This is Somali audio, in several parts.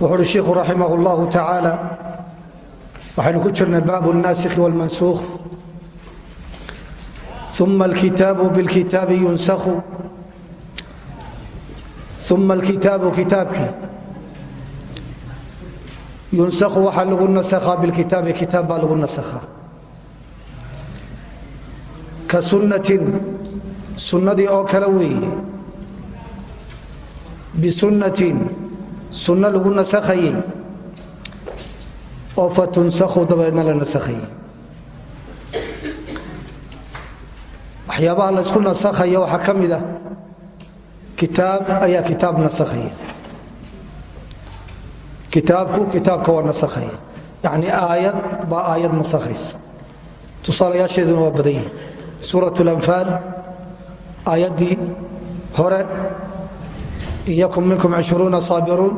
wuxu uhi shiikhu raximah اllahu tacaala waxaynu ku jirnay baab الnaasikh wاlmansukh uma alkitaabu bilkitaabi yunsakhu uma alkitaabu kitaabkii yunsakhu waxaa lagu nasakhaa bilkitaabi kitaab baa lagu nasakhaa ka sunnatin sunnadii oo kale weeye bisunnatin sunno lagu nasakhayey oo fa tunsakhu dabeedna la nasakhayey waxyaabaha laysku nasakhaya waxaa ka mid ah kitaab ayaa kitaab nasakhaya kitaabku kitaabka waa nasakhaya yacni aayad baa aayad nasakhaysa. Tusaalayaasheeduna waa badan yihiin suurat lanfaal aayaddii hore yakun minkum cishruuna saabiruun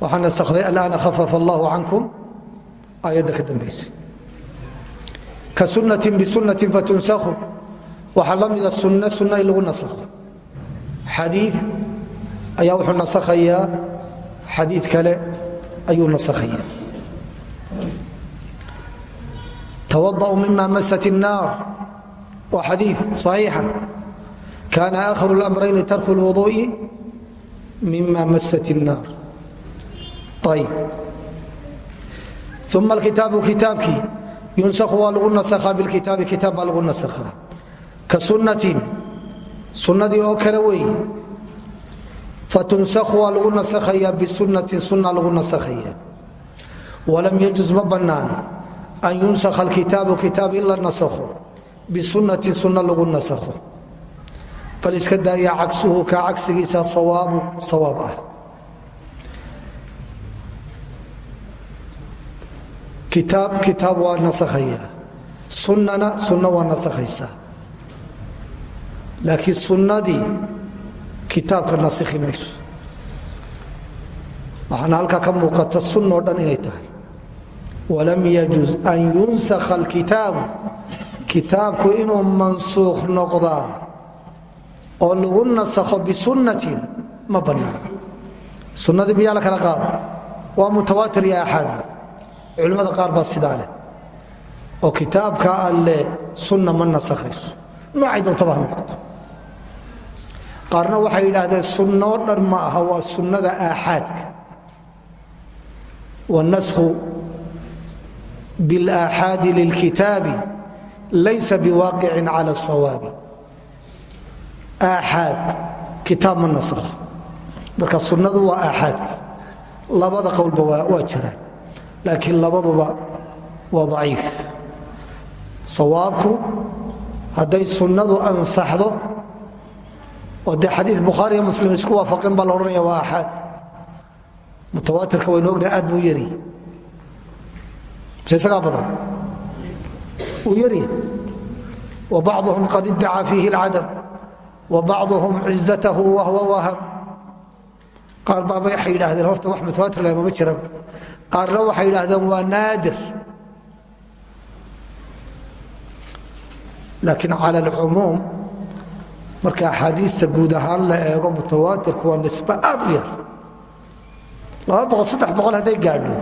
waxaa naskhday alaana khafafa allahu cankum aayadda ka dambaysa ka sunnatin bisunnatin fatunsakhu waxaa la mida sunne sunna in lagu nasakho xadii ayaa wuxuu nasakhayaa xadii kale ayuu nasakhaya tawada'u mima masat الnaar waa xadii صaxiixa kana aakhiru اlamrayni tarku اlwuduءi mima masat الnaar ayb uma alkitaabu kitaabkii yunsakhu waa lagu nasakhaa bilkitaabi kitaab baa lagu nasakhaa ka sunnatin sunnadii oo kale weeye fatunsakhu waa lagu nasakhayaa bisunnatin sunna lagu nasakhaya walam yajuz ma bannaana an yunsakha alkitaabu kitaab in la nasakho bisunnatin sunna lagu nasakho bal iska daaya cagsuhu kaa cagsigiisa sawaabu sawaab ah. Kitaab kitaab waa nasakhaya sunnana sunna waa nasakhaysaa laakiin sunnadii kitaabka nasikhi mayso. Waxaana halkaa ka muuqata sunnoo dhan inay tahay. Walam yajuz an yunsakha alkitaabu. Kitaabku inuu mansuukh noqdaa oo lagu nasakho bisunnatin ma bannaana sunnadii miyaa la kala qaada waa mutawaatir iyo aaxaadba culimmada qaar baa sidaa leh oo kitaabka alle sunna ma nasakhayso noocay doontaba ha noqoto qaarna waxay yidhaahdeen sunnoo dhan ma aha waa sunnada aaxaadka wاnasku biاlaaxaadi lilkitaabi laysa biwaaqicin cala الsawaabi aaxaad kitaab ma nasakho. Marka sunnadu waa aaxaadka labada qowlba waa jiraan. Laakiin labaduba waa daciif. Sawaabku hadday sunnadu ansaxdo oo dee xadii bukhaari iyo muslim isku waafaqeen baa la odhanaya waa axaad mutawaatirka waynu ognahay aad buu yari. Mise badan? Wuu yari. Wa bacduhum qad iddacaa fiihi wa bacduhum cizatahu wahwa waham qaar baaba waxay yidhaahdeen horta wax mutawaatir leh mama jiran qaarna waxay yidhaahdeen waa naadir laakiin cala alcumuum marka axaadiista guud ahaan la eego mutawaatirku waa nisbe aad u yar laba boqol saddex boqol hadday gaadho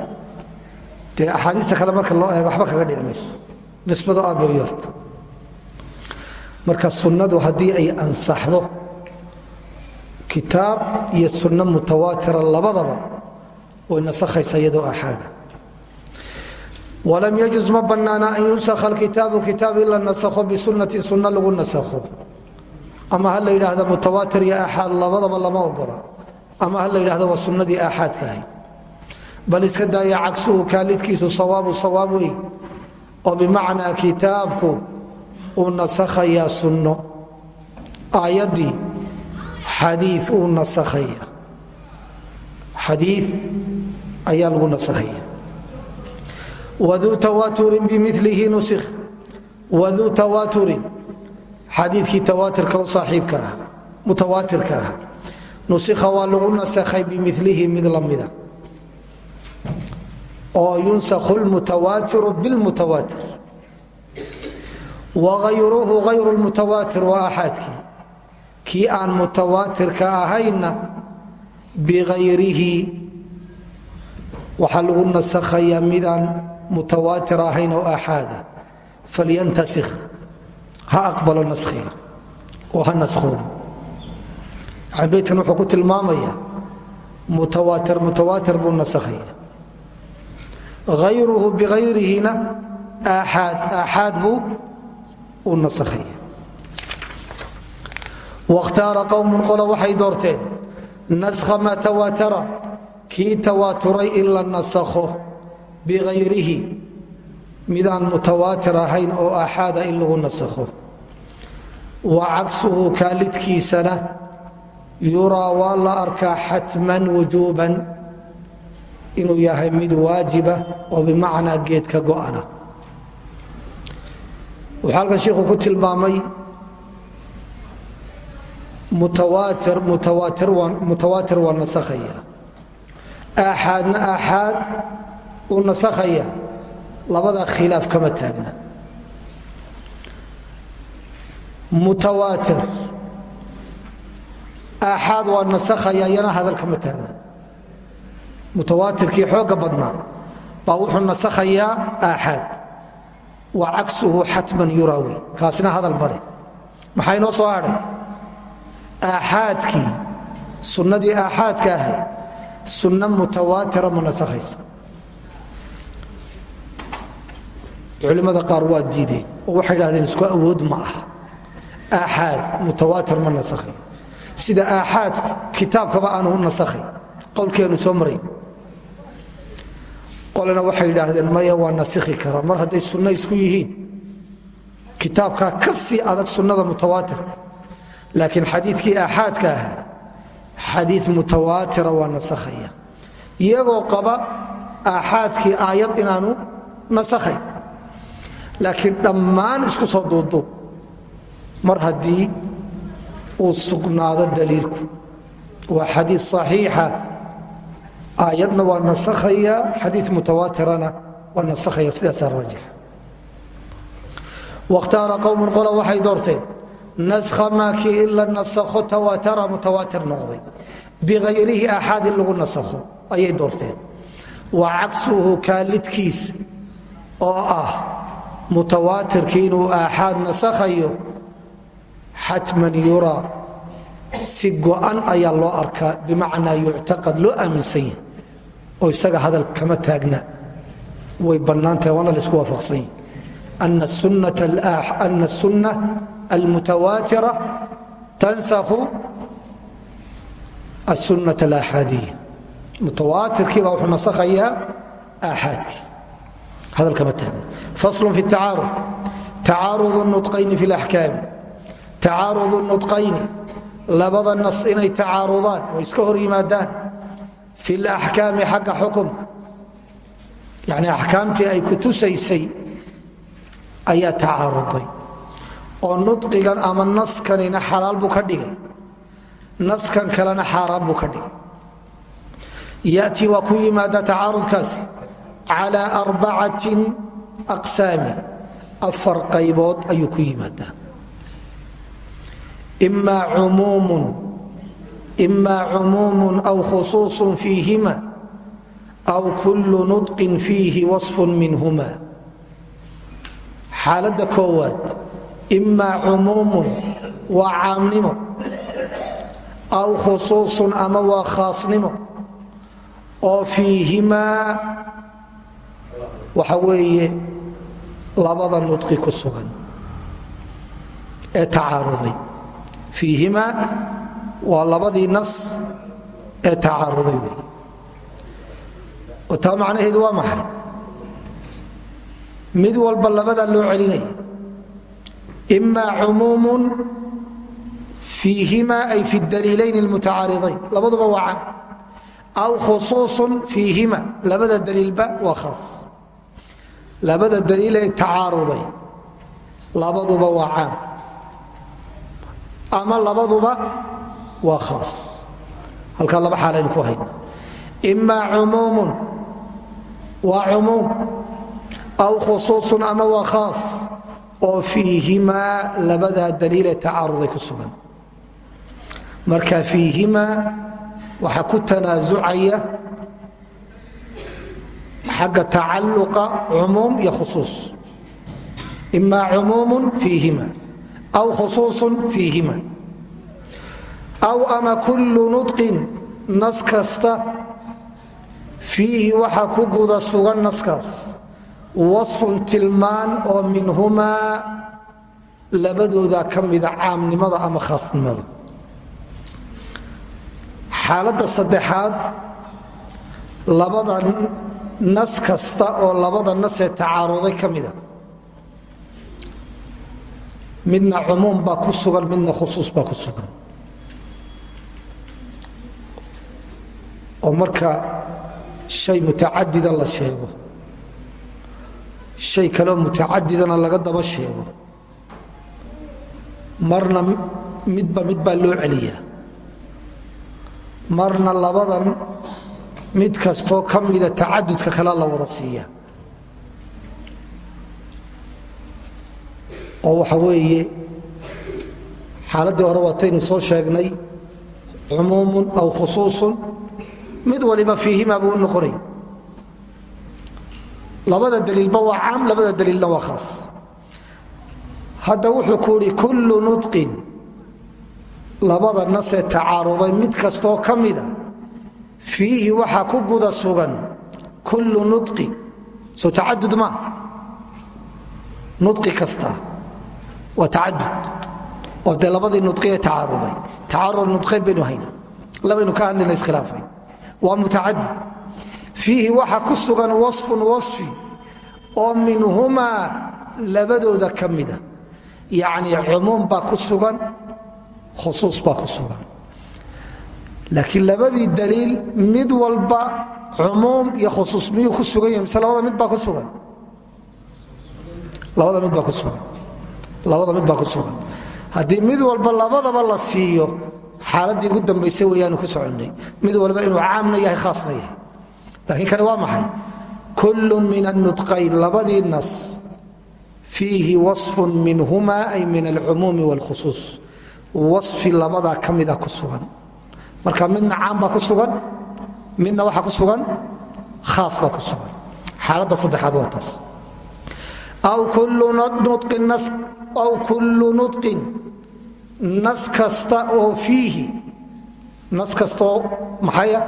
dee axaadiista kale marka loo eego waxba kaga dhici mayso marka sunnadu haddii ay ansaxdo kitaab iyo sunno mutawaatira labadaba way nasakhaysa iyadoo axaada walam yajuz ma bannaana an yunsakha alkitaabu kitaab in nasakho bisunnatin sunno lagu nasakho. Ama ha la yidhaahda mutawaatir iyo aaxaad labadaba lama ogola. Ama ha la yidhahda waa sunnadii aaxaadka ahayd. Bal iska daaya cagsuhu kaalidkiisu sawaabu sawaab wey oo bimacnaa kitaabku uu nasakhayaa sunno. Aayaddii xadii uu nasakhaya xadii ayaa lagu nasakhaya waduu tawaaturin bimilihi nusikh. Waduu tawaaturin xadiikii tawaatirka u saaxiibka ah mutawaatirka ah nusikha waa lagu nasakhay bimilihi mid lamida oo yunsakhu lmutawaatiru bilmutawaatir waayruhu ayru lmutawaatir waa axaadkii kii aan mutawaatirka ahaynna biayrihi waxaa lagu nasakhayaa midaan mutawaatir ahayn oo aaxaada falyantasikh ha aqbalo naskhiga oo ha naskoobo yani beytkan wuxuu ku tilmaamaya mutawaatir mutawaatir nasakhaya nasakhaya wakhtaara qowmun qolo waxay doorteen naskha maa tawaatara kii tawaaturay in la nasakho biayrihi midaan mutawaatir ahayn oo aaxaada in lagu nasakho. Wa cagsuhu kaalidkiisana yuraa waa la arkaa xatman wujuuban inuu yahay mid waajiba oo bimacnaa geedka go'ana wuxuu halkan shiikhu ku tilmaamay mutawaatir waa nasakhaya aaxaadna aaxaad uu nasakhaya labada khilaaf kama taagna. Mutawaatir. Aaxaad waa nasakhaya iyana hadal kama taagna. Mutawaatirkii xooga badnaa. Baa wa cagsuhu xatman yuraawi kaasina hadal male maxaa inoo soo hadhay aaxaadkii. Sunnadii aaxaadka ahayd sunno mutawaatira ma nasakhaysa culimmada qaar waa diideen. Oo waxay idhahdeen isku awood ma ah aaxaad mutawaatir ma nasakhay sida aaxaadku kitaabkaba aanu nasakhay qowlkeenu soo marayn qolena waxay yidhaahdeen maya waa nasikhi kara. Mar hadday sunno isku yihiin kitaabkaa ka sii adag sunnada mutawaatirka laakiin xadiikii aaxaadka ahaa xadii mutawaatira waa nasakhaya. Iyagoo qaba aaxaadkii aayad inaanu nasakhay. Laakiin dhammaan isku soo duuduub mar haddii uu sugnaado daliilku. Waa xadii صaxiixa aayadna waa nasakhaya xadii mutawaatirana waa nasakhaya sidaasaa raajix. Wakhtaara qowmun qola waxay doorteen naskha maakii in la nasakho tawaatara mutawaatir noqday. Biayrihi aaxaad in lagu nasakho ayay doorteen. Wa cagsuhu kaalidkiisa oo ah mutawaatirkii inuu aaxaad nasakhayo xatman yuraa si go'an ayaa loo arkaa bimacnaa yuctaqad loo aaminsan yahi oo isaga hadal kama taagna. Way bannaantahay waana la isku waafaqsan yahi ana asunna almutawaatira tansakhu asunna alaaxaadiya. Mutawaatirkii baa wuxuu nasakhayaa aaxaadkii. Hadal kama taagna. Faslu fi tacaarud. Tacaarudu nudqayni fi laxkaami tacaarudu nudqayni. Labada nas inay tacaarudaan oo iska hor fi اlaxkaami xagga xukumka yani axkaamtii ay ku tusaysay ayaa tacaaruday. Oo nudqigan ama naskanina xalaal buu ka dhigay. Naskan kalena xaaraan buu ka dhigay. Yatii waa ku yimaada tacaarudkaasi calى arbacatin aqsaami. Afar qaybood ayuu ku yimaadaa ima cumuumu aw khusuuص fiihima aw kulu nudqin fiihi waصf minhuma xaaladda koowaad imaa cumuumun waa caamnimo aw khusuusun ama waa khaasnimo oo fiihimaa waxa weeye labada nudqi ku sugan ee tacaaruday fiihimaa waa labadii nas ee tacaaruday wey taa macnaheedu waa maxay? Mid walba labada loo celinaya ima cumuumun fiihima ay fi daliilayn اlmutacaaridayn labaduba waa cam aw khusuuصun fiihima. Labada daliilba waa khaas. Labada daliilee tacaaruday. Labaduba waa caam ama labaduba waa khaas. Halkaa laba xaalaynu ku hayna ima cumuumun. Waa cumuum. Aw khusuuصun ama waa khaas. Oo fiihimaa labadaa daliilee tacaaruday ku sugan. Marka fiihimaa waxaa ku tanaasucaya xagga tacalluqa cumuum iyo khusuus. Ima cumuumun fiihima aw khusuusun fiihima aw ama kullu nudqin nas kasta. Fiihi waxa ku guda sugan naskaas. Wasfun tilmaan oo minhumaa labadooda ka mida caamnimada ama khaasnimada. Xaaladda saddexaad labada nas kasta oo labada nasee tacaaruday ka midna cumuum baa ku sugan midna khusuus baa ku sugan oo marka shay mutacadida la sheego shay kaleo mutacadidana laga daba sheego marna midba mid baa loo celiyaa. Marna labadan mid kastoo ka mida tacadudka kale la wada siiya oo waxa weeye xaaladdii hore waataynu soo sheegnay cumuumun aw khusuusun mid waliba fiihima buu u noqonay. Labada daliilba waa caam labada daliilna waa khaas. Hadda wuxuu ku idhi kullu nudqin labada nasee tacaaruday mid kastoo ka mida fiihi waxaa ku guda sugan kullu nudqi soo tacadud maa nudqi kasta waa tacadud. Oo dee labadii nudqi ee tacaaruday tacaarud nudqayn baynu hayn. Labaynu ka hadlayna iskhilaafay waa mutacadid fiihi waxa ku sugan wasfun wasfi oo minhumaa labadooda ka mida yacni cumuum baa ku sugan khusuus baa ku sugan. Laakiin labadii daliil mid walba labada mid baa ku sugan? Labada mid baa ku sugan. Labada mid walba labadaba la siiyo xaaladii ugu dambaysa weyaanu ku soconnay. Mid walba inuu caamna yahay khaasna yahay. Laakiin kani waa maxay? Kullun min annudqayn labadii nas fiihi wasfun minhumaa ay min alcumuumi wاlkhusuus wasfi labadaa ka mida ku sugan. Marka midna caam baa ku sugan midna waxa ku sugan khaas baa ku sugan. Xaaladda saddexaad waa taas. Aw kullu nudqin nas kasta oo fiihi nas kastaoo maxaya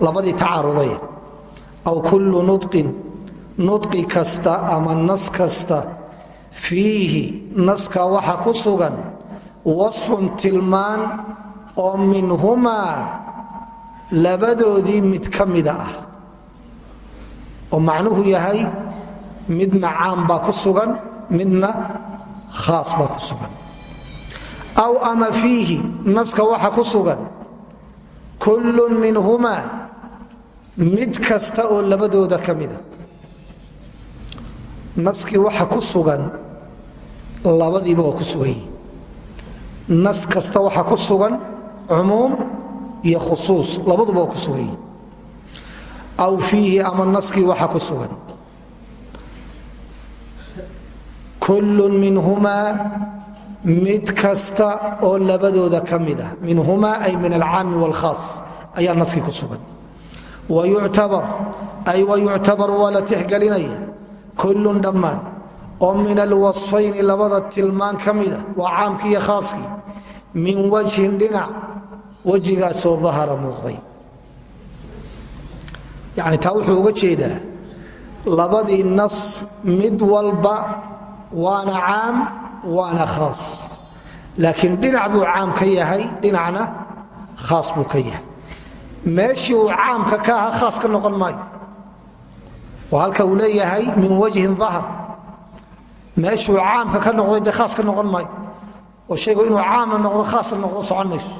labadii tacaarudaya aw kullu nudqin nudqi kasta ama nas kasta fiihi naska waxa ku sugan wasfun tilmaan oo minhumaa labadoodii mid ka mida ah. Oo macnuhu yahay midna caam baa ku sugan midna khaas baa ku sugan aw ama fiihi naska waxa ku sugan. Kullun minhumaa mid kasta oo labadooda ka mida naskii waxa ku sugan labadiiba waa ku sugan. Nas kasta waxa ku sugan cumuum iyo khusuus labaduba waa ku sugan. Aw fiihi ama naskii waxa ku sugan. Kullun minhumaa mid kasta oo labadooda ka mid ah minhumaa ay min alcaami wاlkhaas ayaa naskii ku sugan. Ay wayuctabar waa la tixgelinaya kullun dhammaan. Oo min alwasfayni labada tilmaan ka mida waa caamkii iyo khaaskii min wajhin dhinac wejigaasoo dahara muuqday. Yani taa wuxuu uga jeedaa labadii nas mid walba waana caam waana khaas. Laakiin dhinac buu caam ka yahay dhinacna khaas buu ka yahay. Meeshii uu caamka ka ahaa khaas ka noqon maayo. Oo halka uu leeyahay min wajhin dahr meeshuu caamka ka noqday dee khaas ka noqon maayo. Oo shaygu inuu caamna noqdo khaasna noqdo socon mayso.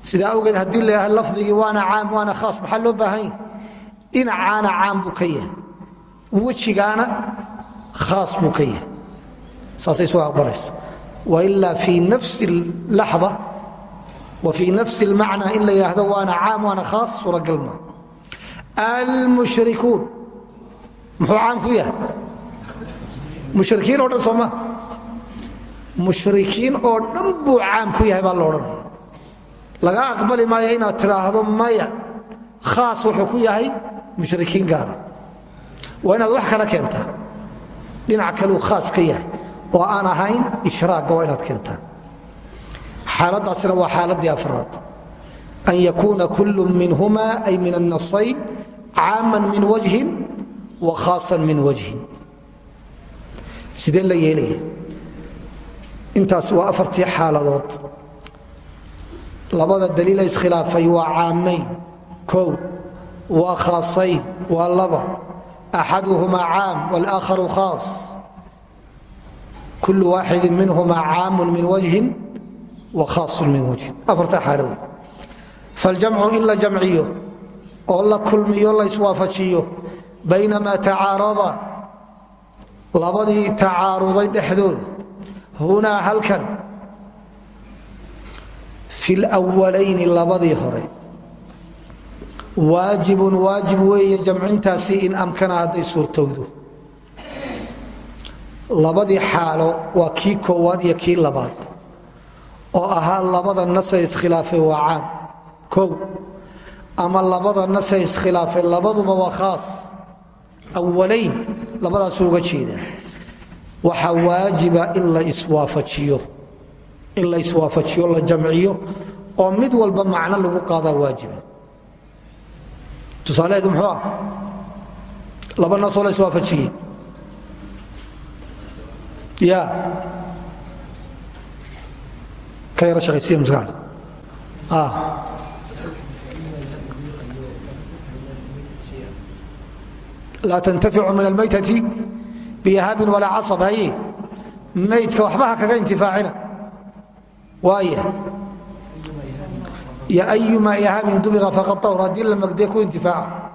Sidaa awgeed haddii la yidhahdo lafdigii waana caam waana loo baahan dhinacaana caam buu ka yahay. Wejigaana khaas buu ka yahay saasay soo aqbalaysa. Wailaa fii nafsi laxda wa fii nafsi lmacnaa in la yidhaahdo waana caam waana khaas suuragal maa almushrikuun muxuu caam ku yahay? Mushrikiin oo dhan sooma mushrikiin oo dhan buu caam ku yahay baa la odhanaya. Laga aqbali maayo inaad tidhaahdo maya khaas wuxuu ku yahay mushrikiin gaara. Waa inaad wax kala keentaa. Dhinac kaleu khaas ka yahay oo aan ahayn ishraagga waa inaad keentaa xaaladaasina waa xaaladii afraad. An yakuuna kullu minhuma ay min annasayn caaman min wajhin wa khaasan min wajhin. Sidee la yeelaya intaas waa afartii xaaladood. Labada daliila iskhilaafay waa caamayn kow waa khaasayn waa laba. Axaduhuma caam wاlaakharu khaas kul waaxidi minhuma caamu min wajhin wa khaasu min wajhin afartaa xaalo wey faljamcu in jamciyo oo la kulmiyo la iswaafajiyo baynamaa tacaarada labadii tacaaruday dhexdooda hunaa halkan fi lwalayni labadii hore waajibun waajib weeye jamcintaasi in amkana hadday suurtowdo labadii xaalo waa kii koowaad iyo kii labaad oo ahaa labada nase iskhilaafay waa caam. Kow ama labada nase iskhilaafay labaduba waa khaas. Awalayn labadaasuu uga jeedaa waxaa waajiba in la iswaafajiyo in la iswaafajiyo la jamciyo oo mid walba macno lagu qaadaa waajiba. Tusaalaheedu muxuu ah laba nasoo la iswaafajiyey ya ka yaro shaqaysiya maskaxda laa tantaficu min almaytati biyahaabin walaa casab haye maydka waxba ha kaga intifaacina waaya yo ayuma ihaabin dubiqa faqad awr haddii la magdee ku intifaaca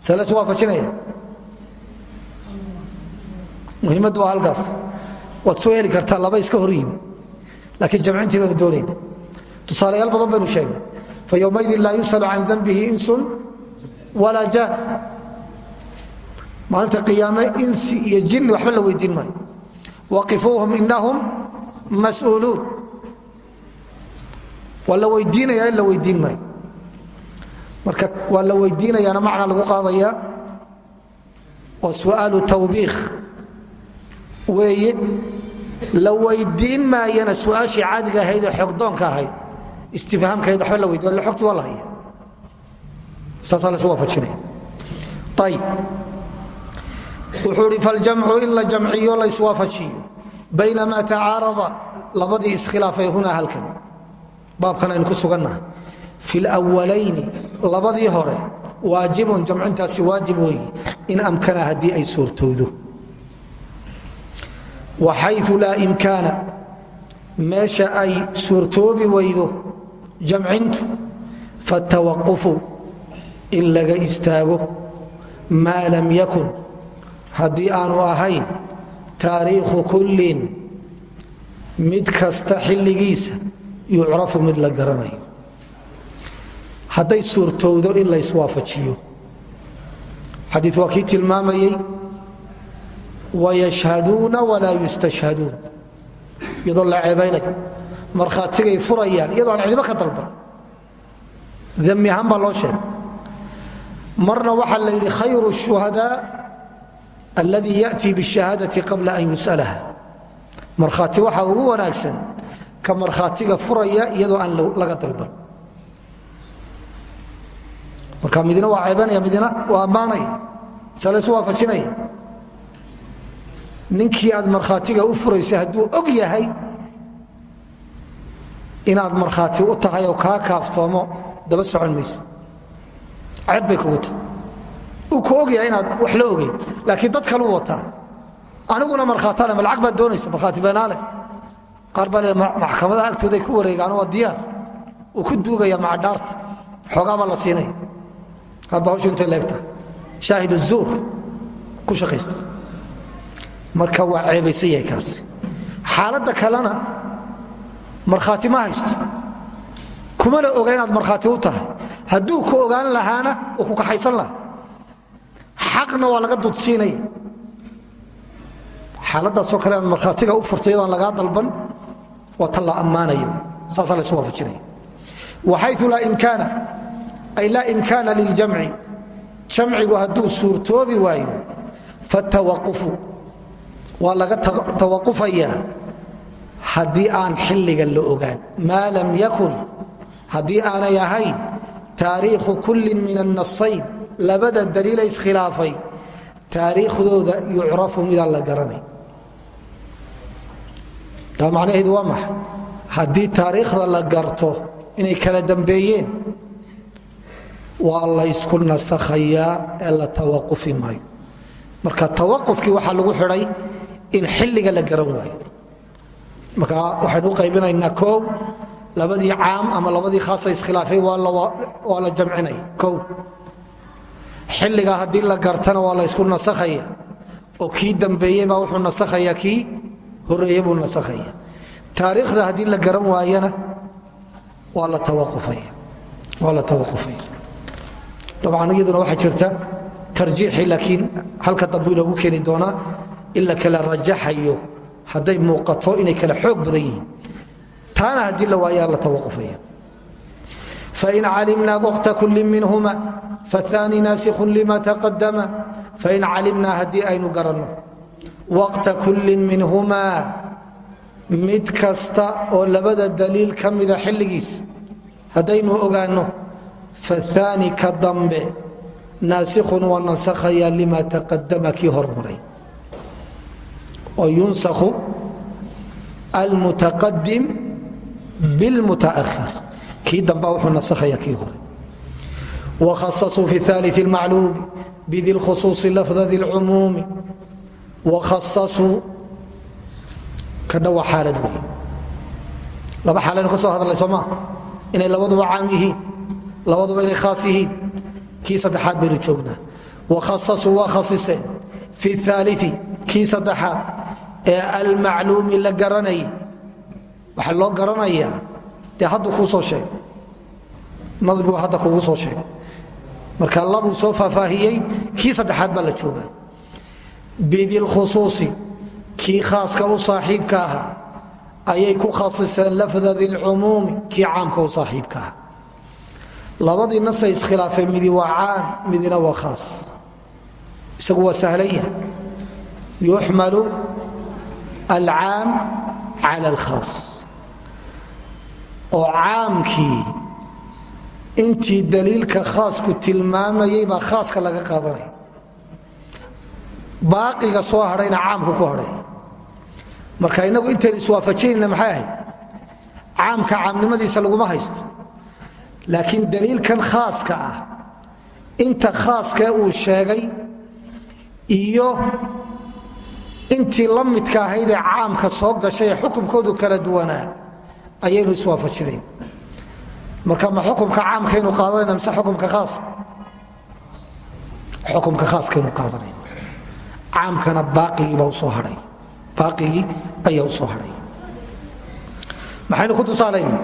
isu waafajinaya halkaas waad soo heli kartaa laba iska hor yimi laakiin jamcintii baynu doonayna tusaalayaal badan baynu sheegnay. Fa yowmaydin laa yus'alu can danbihi insun walaa jaan maalinta qiyaame insi iyo jinni waxba la weydiin maayo. Waqifuuhum inahum mas'uuluun. Waa la weydiinaya in la weydiin maayo. Marka waa la weydiinayaana macna lagu qaadaya oo su'aalu tawbiikh. Weeye la weydiin maayana su'aashii caadiga ahayd ee xogdoonka ahayd. Istifhaamkahayd waxba la weydiin la xogti waa la haya saasaa la isu waafajinaya. Wuxuu hi faljamcu in la la iswaafajiyo baynamaa tacaarada labadii iskhilaafay hunaa halkan. Baabkan aynu ku sugannaha fi lwalayni labadii hore waajibun jamcintaasi waajib weeye. In amkana haddii ay suurtowdo waxayu laa imkaana. Meesha ay suurtoobi weydo jamcintu fatawaqufu in laga istaago maa lam yakun. Haddii aanu ahayn taariikhu kullin mid kasta xilligiisa yucrafu mid la garanayo. Hadday suurtowdo in la iswaafajiyo xadii waa kii wayashhaduuna walaa yustashhaduun iyadoo la ceebaynayo markhaatigay furayaan iyadoo aan cidibo ka dalban dami ahaan baa loo sheegay marna waxaa la yidhi khayru shuhadaa alladii yatii bishahaadati qabla an yus'alaha markhaati waxaa ugu wanaagsan ka markhaatiga furaya iyadoo aan laga dalban marka midna ninkii aad markhaatiga u furaysa hadduu og yahay inaad markhaati u tahay oo kaa kaaftoomo daba socon mayse ceeb bay kugu ku og yahay inaad wax la ogeyn laakiin dad kaluu wataa. Aniguna markhaatale ma lacag baad doonaysa markhaati beenaale qaar baa le agtooday ku wareegaan waa diyaar. Uu ku duugaya macadhaarta xoogaabaa la siinaya hadba hawshu intay leegtahay. Shaahid zuur ku shaqaysta marka waa ceebaysan yahay kaasi xaaladda kalena markhaati ma haysto. Kumana oga inaad markhaati u tahay. Hadduu ku ogaan lahaana uu ku kaxaysan lahaa. Xaqna waa laga dudsiinaya xaaladaasoo kale aad markhaatiga u furtay yadoon lagaa dalban waa tan la ammaanaya saasaa la isu waafajinaya waxayu laa imkaana ay laa imkaana liljamci jamcigu hadduu suurtoobi waayo fatawaqufu waa laga tawaqufayaa haddii aan xilliga la ogaan. Maa lam yakun haddii aanay ahayn taariikhu kullin min annasayn labada daliila iskhilaafay taariikhdooda yucrafu midaan la garanay. Taa macnaheedu waa maxay? Haddii taariikhda la garto inay kala dambeeyeen waa laysku nasakhayaa ee la tawaqufi maayo. Marka tawaqufkii waxaa lagu xidhay in xilliga la garan waayo. Marka waxaynu u qaybinaynaa koow labadii caam ama labadii khaasa iskhilaafay waa la jamcinaya kow xilliga haddii la gartana waa la ysku nasakhaya oo kii dambeeyey baa wuxuu nasakhaya kii horeeye buu nasakhaya taariikhda haddii la garan waayana waa la tawaqufaya dabcan iyaduna waxaa jirta tarjiixi laakiin halka dambu inoogu keeni doonaa in la kala rajaxayo hadday muuqato inay kala xoog badan yihiin. Taana haddii la waayaa la tawaqufaya. Fain calimnaa waqta kulli minhuma faani naasikhun lima taqadama fain calimnaa haddii aynu garanno waqta kullin minhumaa mid kasta oo labada daliil ka mida xilligiis haddaynu ogaanno faani ka dambe naasikhun waa nasakhaya lima taqadama kii hormaray oo yunsakhu almutaqadim bilmutaahir kii damba wuxuu nasakhaya kii hore wakhasasuu fi aali اlmacluumi bidi lkhusuuصi lafda di اlcumuumi wakhasasuu kadha waa xaalad wey laba xaalaynu ka soo hadlay soo maa inay labaduba caam yihiin labaduba inay khaas yihiin kii saddexaad baynu joognaa wakhasasuu waa khasiseen fi aalii kii saddexaad ee almacluumi la garanayay waxaa loo garanayaa dee hadduu kuu soo sheeg. Nadbigu hadda kugu soo sheeg. Marka labuu soo faahfaahiyey kii saddexaad baa la joogaa. Bidilkhusuusi kii khaaska u saaxiibka ahaa ayay ku khasiseen lafda dilcumuumi kii caamka u saaxiibka ahaa. Labadii nasay iskhilaafeen midi waa caam midina waa khaas. Isagu waa sahlanya yuxmalu alcaam cala alkhaas oo caamkii intii daliilka khaasku tilmaamayay baa khaaska laga qaadanaya baaqiga soo hadhayna caamku ku hadhay marka inagu intayn iswaafajinayna maxay ahayd caamka caamnimadiisa laguma haysto laakiin daliilkan khaaska ah inta khaaskee uu sheegay iyo intii la midka ahayd ee caamka soo gashay ee xukumkoodu kala duwanaa ayaynu iswaafajinayn marka ma xukumka caamkaynu qaadanayna mise xukumka aaska xukumka khaaskaynu qaadanayna caamkana baaqigiibaa u soo hadhay baaqigii ayaa u soo maxaynu ku tusaalayna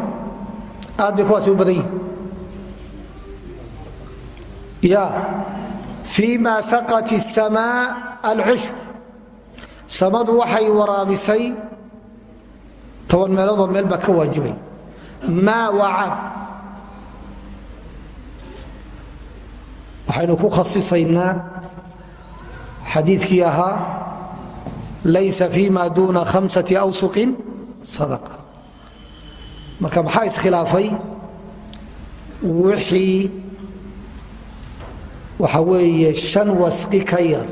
aad bay kuwaasi u badan yihiin ya fii ma saqat الsamaa alcushb samadu waxay waraabisay toban meeloodoo meel baa ka waajibay. Maa waa waxaynu ku khasisaynaa xadiikii ahaa laysa fima duuna hamsati awsuqin sadaqa. Marka maxaa iskhilaafay? Wixii waxa weeye an wasqi ka yar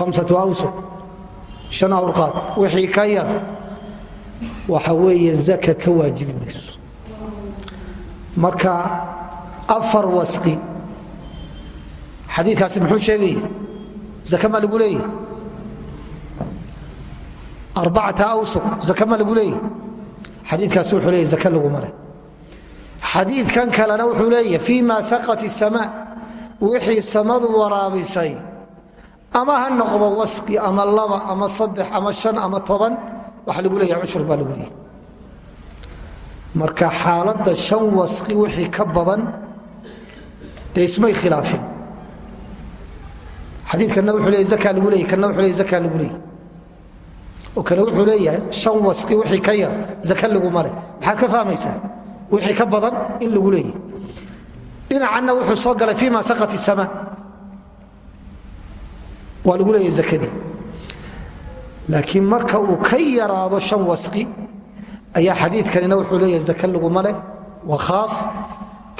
amsatu awsuq an awrqaad wixii ka yar waxa weeye zaka ka waajibi mayso marka afar wasqi xadiikaasi muxuu sheegaya zaka ma lagu leeyahy awsuq zaka ma lagu leeyahy xadiikaasi wuxuu leeyahy zaka laguma leh xadiidkan kalena wuxuu leeyahy fii ma saqat الsamaa wixii samadu waraabisay ama ha noqdo wasqi ama laba ama saddex ama shan ama toban waxa lagu leeyahy cushur baa lagu leeyahy marka xaaladda shan wasqi wixii ka badan dee ismay khilaafin. Xadiikana wuxuu leey zaka lagu leeyay kana wuxuu leey zaka lagu leeyay oo kale wuxuu leeyahay shan wasqi wixii ka yar zaka laguma leh maxaad ka fahmaysaa? Wixii ka badan in lagu leeyahy dhinacanna wuxuu soo galay fii ma saqat الsamaa waa lagu leeyahy zakadii laakiin marka uu ka yaraado shan wasqi ayaa xadiidkanina wuxuu leeyahay zaka laguma leh waa khaas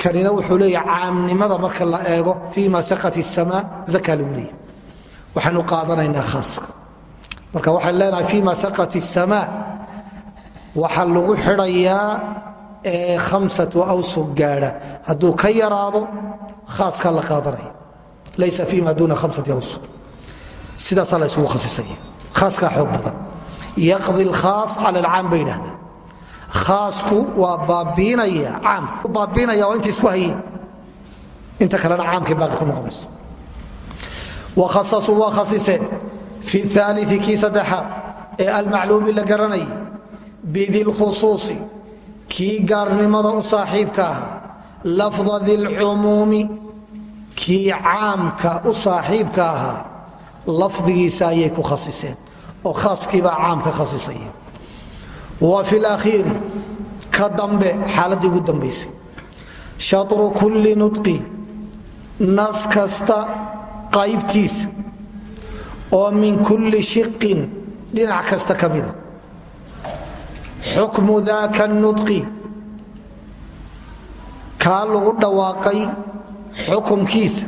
kanina wuxuu leeyahay caamnimada marka la eego fii ma saqat الsamaa zaka lagu leeyahy waxaanu qaadanaynaa khaaska marka waxaan leenahay fii ma saqat الsamaa waxaa lagu xidhayaa ee khamsatu awsuq gaadha hadduu ka yaraado khaaskaa la qaadanaya laysa fii ma duuna khamsati awsuq sidaasaa la isugu khasisaya khaaskaa xoog badan. Yaqdi lkhaas cala alcaam bay yidhahdaan khaasku waa baabiinaya caamka baabiinaya waa inta isku hayeen inta kalena caamkay baaqi ku noqonayso wakhasasuu waa khasiseen fi aalii kii saddexaad ee almacluumi la garanayay bidilkhusuusi kii gaarnimada u saaxiibka ahaa lafda dilcumuumi kii caamka ahaa lafdigiisa ayay ku khasiseen oo khaaskiibaa caamka khasisaya wa fi lakhiiri ka dambe xaaladdii ugu dambaysay shatru kulli nudqi nas kasta qaybtiisa oo min kulli shiqin dhinac kasta ka mida. Xukmu daaka nudqi kaa lagu dhawaaqay xukumkiisa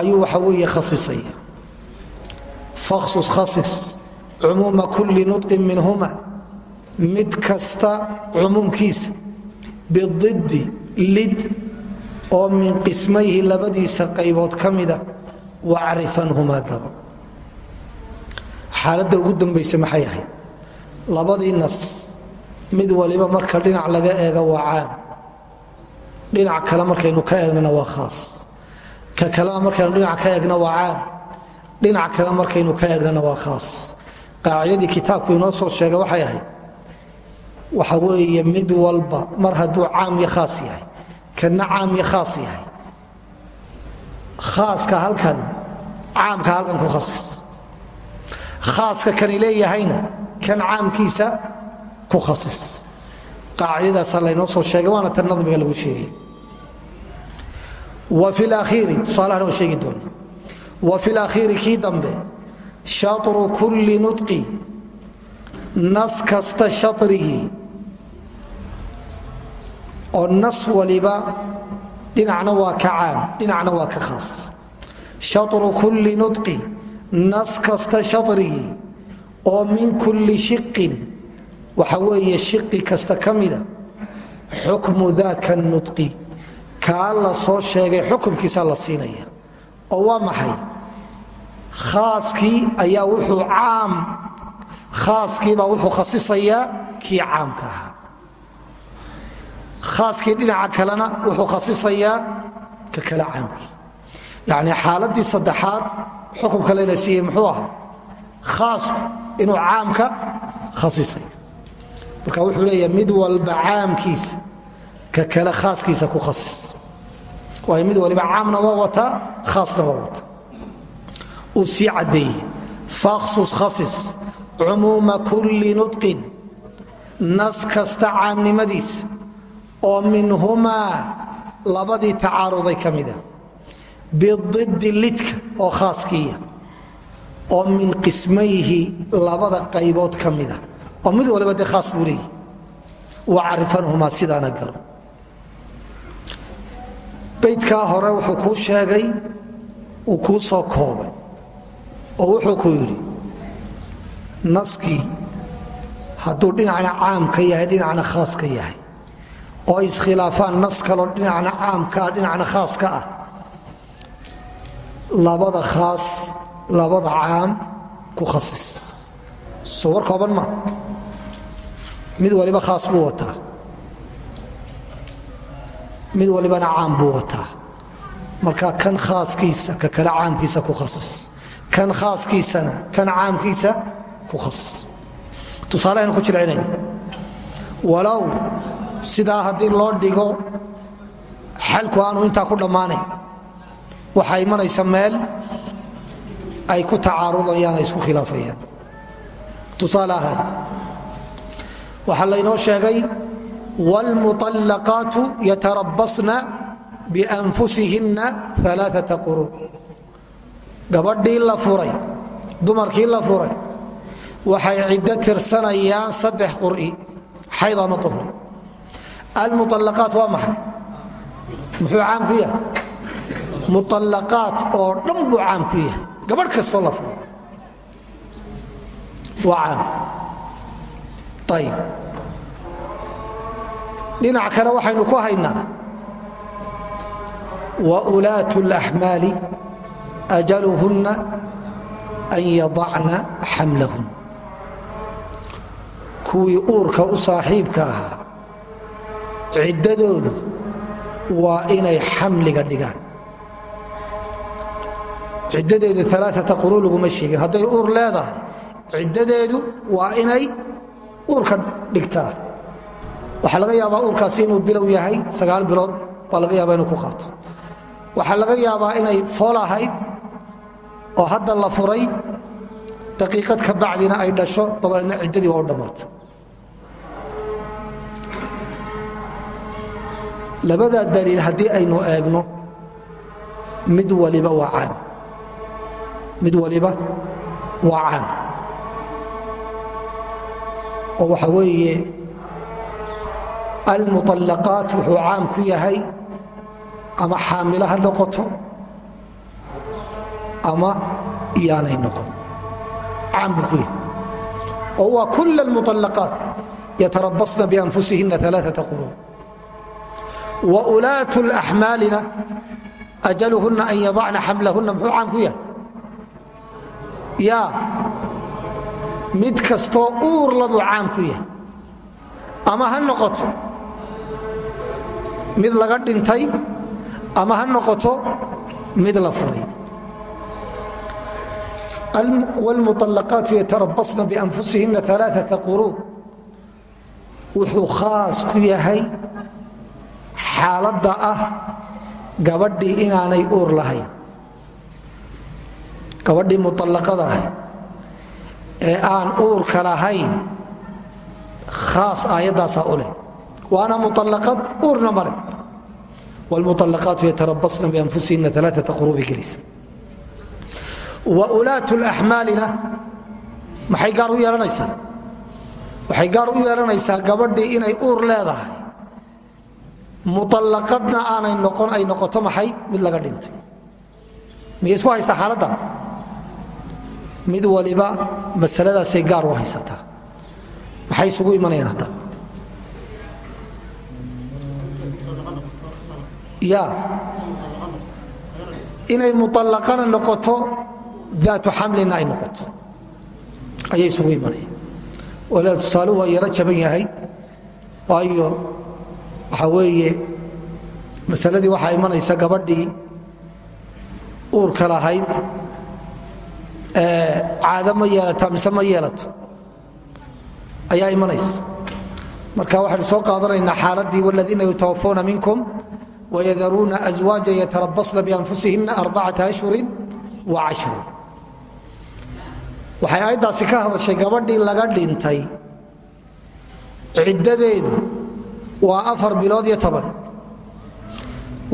ayuu waxa weeye khasisaya fakhsus khasis cumuuma kulli nudqin minhuma mid kasta cumuumkiisa bididdi lid oo min qismayhi labadiisa qaybood ka mida wacrifanhumaa garo. Xaaladda ugu dambaysa maxay ahayd? Labadii nas mid waliba marka dhinac laga eega waa caam. Dhinac kale markaynu ka eegnana waa khaas ka kalena markaynu dhinac ka eegna waa caam. Dhinac kale markaynu ka eegnana waa khaas. Qaacidadii kitaabku inoo soo sheegay waxay ahayd waxa weeye mid walba mar hadduu caam iyo khaas yahay kana caam iyo khaas yahay. Khaaska halkan caamka halkan ku khasis khaaska kani leeyahayna kan caamkiisa ku khasis qaacidadaasa laynoo soo sheegay waana tan nadmiga lagu sheegay lakhiiri kii dambe. Shatru kulli nudqi nas kasta shatrigii oo nas waliba dhinacna waa ka caam dhinacna waa ka khaas shatru kulli nudqi nas kasta shatrigii oo min kulli shiqin waxa weeye shiqi kasta ka mida. Xukmu daaka nudqi kaa la soo sheegay xukumkiisa la siinaya. Oo waa maxay? Khaaskii ayaa wuxuu caam khaaskiibaa wuxuu khasisayaa kii caamka ahaa. Khaaskii dhinaca kalena wuxuu khasisayaa ka kale caamkii. Yacni xaaladdii saddexaad xukumka layna siiyey muxuu ahaa? Khaasku inuu caamka khasisayo marka wuxuu leeyahay mid walba caamkiisa ka kale khaaskiisa ku khasis waayo mid waliba caamna waa wataa khaasna waa wataa uu sii caddeeyey fakhsus khasis cumuuma kulli nudqin nas kasta caamnimadiisa oo minhumaa labadii tacaaruday ka mida. Bididdi lidka oo khaaskiiya oo min qismayhi labada qaybood ka mida. Oo mid waliba dee khaas buu leeyahy wacrifanhumaa sidaana garo baydkaa hore wuxuu kuu sheegay uu kuu soo koobay oo wuxuu ku yidhi naskii hadduu dhinacna caamka yahay dhinacna khaaska yahay. Oo iskhilaafaan nas kaloo dhinacna caamkaa dhinacna khaaska ah. Labada khaas labada caam ku khasis. Soo war kooban ma? Mid waliba khaas buu wataa mid walibana caam buu wataa. Marka kan khaaskiisa ka kale caamkiisa ku khasis kan khaaskiisana kan caamkiisa ku khasis tusaalehaynu ku jilcinayna walow sidaa haddii loo dhigo xalku aanu intaa ku dhammaanayn waxaa imanaysa meel ay ku tacaarudayaan ay isku khilaafayaan. Tusaale ahaan waxaa laynoo sheegay wاlmuطallaqaatu yatarabasna bianfusihinna aaaa quruu gabadhii la furay dumarkii la furay waxay ciddo tirsanayaan saddex qur'i xayd ama uhri almuallaqaat waa maxay muxuu caam ku yahay muallaqaat oo dhan buu caam ku yahay gabadh kastoo la furay waa caam ayib dhinac kale waxaynu ku haynaa. Waulaat اlaxmaali ajaluhunna an yadacna xamlahun kuwii uurka u saaxiibka ahaa ciddadoodu waa inay xamliga dhigaan. Ciddadeedu alaaata quru laguma sheegin. Hadday uur leedahay ciddadeedu waa inay uurka dhigtaa waxaa laga yaabaa uurkaasi inuu bilow yahay sagaal bilood baa laga yaabaa inuu ku qaato. Waxaa laga yaabaa inay fool ahayd oo hadda la furay daqiiqad ka bacdina ay dhasho dabadeedna ciddadii waa u dhammaata. Labadaa daliil haddii aynu eegno mid waliba waa caam mid waliba waa caam oo waxa weeye almuallaqaat wuxuu caam ku yahay ama xaamilo ha noqoto ama iyaanay noqon caam buu ku yahay oo waa kull yatarabasna bianfusihina aaaa quruun wa ulaatu laxmaalina ajaluhunna an yadacna xamlahunna muxuu caam ku yahay yaa mid kastoo uurla buu caam ku yahay ama ha noqoto mid laga dhintay ama ha noqoto mid la furay wاlmuطalaqaatu yatarabasna bianfusihina aaaa quruun wuxuu khaas ku yahay xaaladda ah gabadhii inaanay uur lahayn gabadhii muطallaqada ahayd ee aan uurka lahayn khaas aayaddaasaa u leh waana mualaqad uurna male wlmualaqaatu yatarabasna bianfusihinna alaaata quruubi geliisa wa ulaat laxmaalina maxay gaar u yeelanaysaa waxay gaar u yeelanaysaa gabadhii inay uur leedahay muallaqadna aanay noqon ay noqoto maxay mid laga dhintay miyay isku haystaa xaaladda mid waliba masaladaasay gaar u haysataa maxay isugu imanayaan haddaba ya. Inay muallaqana noqoto daatu xamlina ay noqoto. Ayay isugu imanayaan wala tusaaluhu waa yaro jaban yahay. Waayo waxaa weeye masaladii waxaa imanaysa gabadhii uurka lahayd caado ma yeelata mise ma yeelato? Ayaa imanaysa. Marka waxaynu soo qaadanaynaa xaaladii wladiina yutawafawna minkum wayadaruuna aswaaja yatarabasna bianfusihina arbacata ashhurin wa cashru waxay aayaddaasi ka hadashay gabadhii laga dhintay ciddadeedu waa afar bilood iyo toban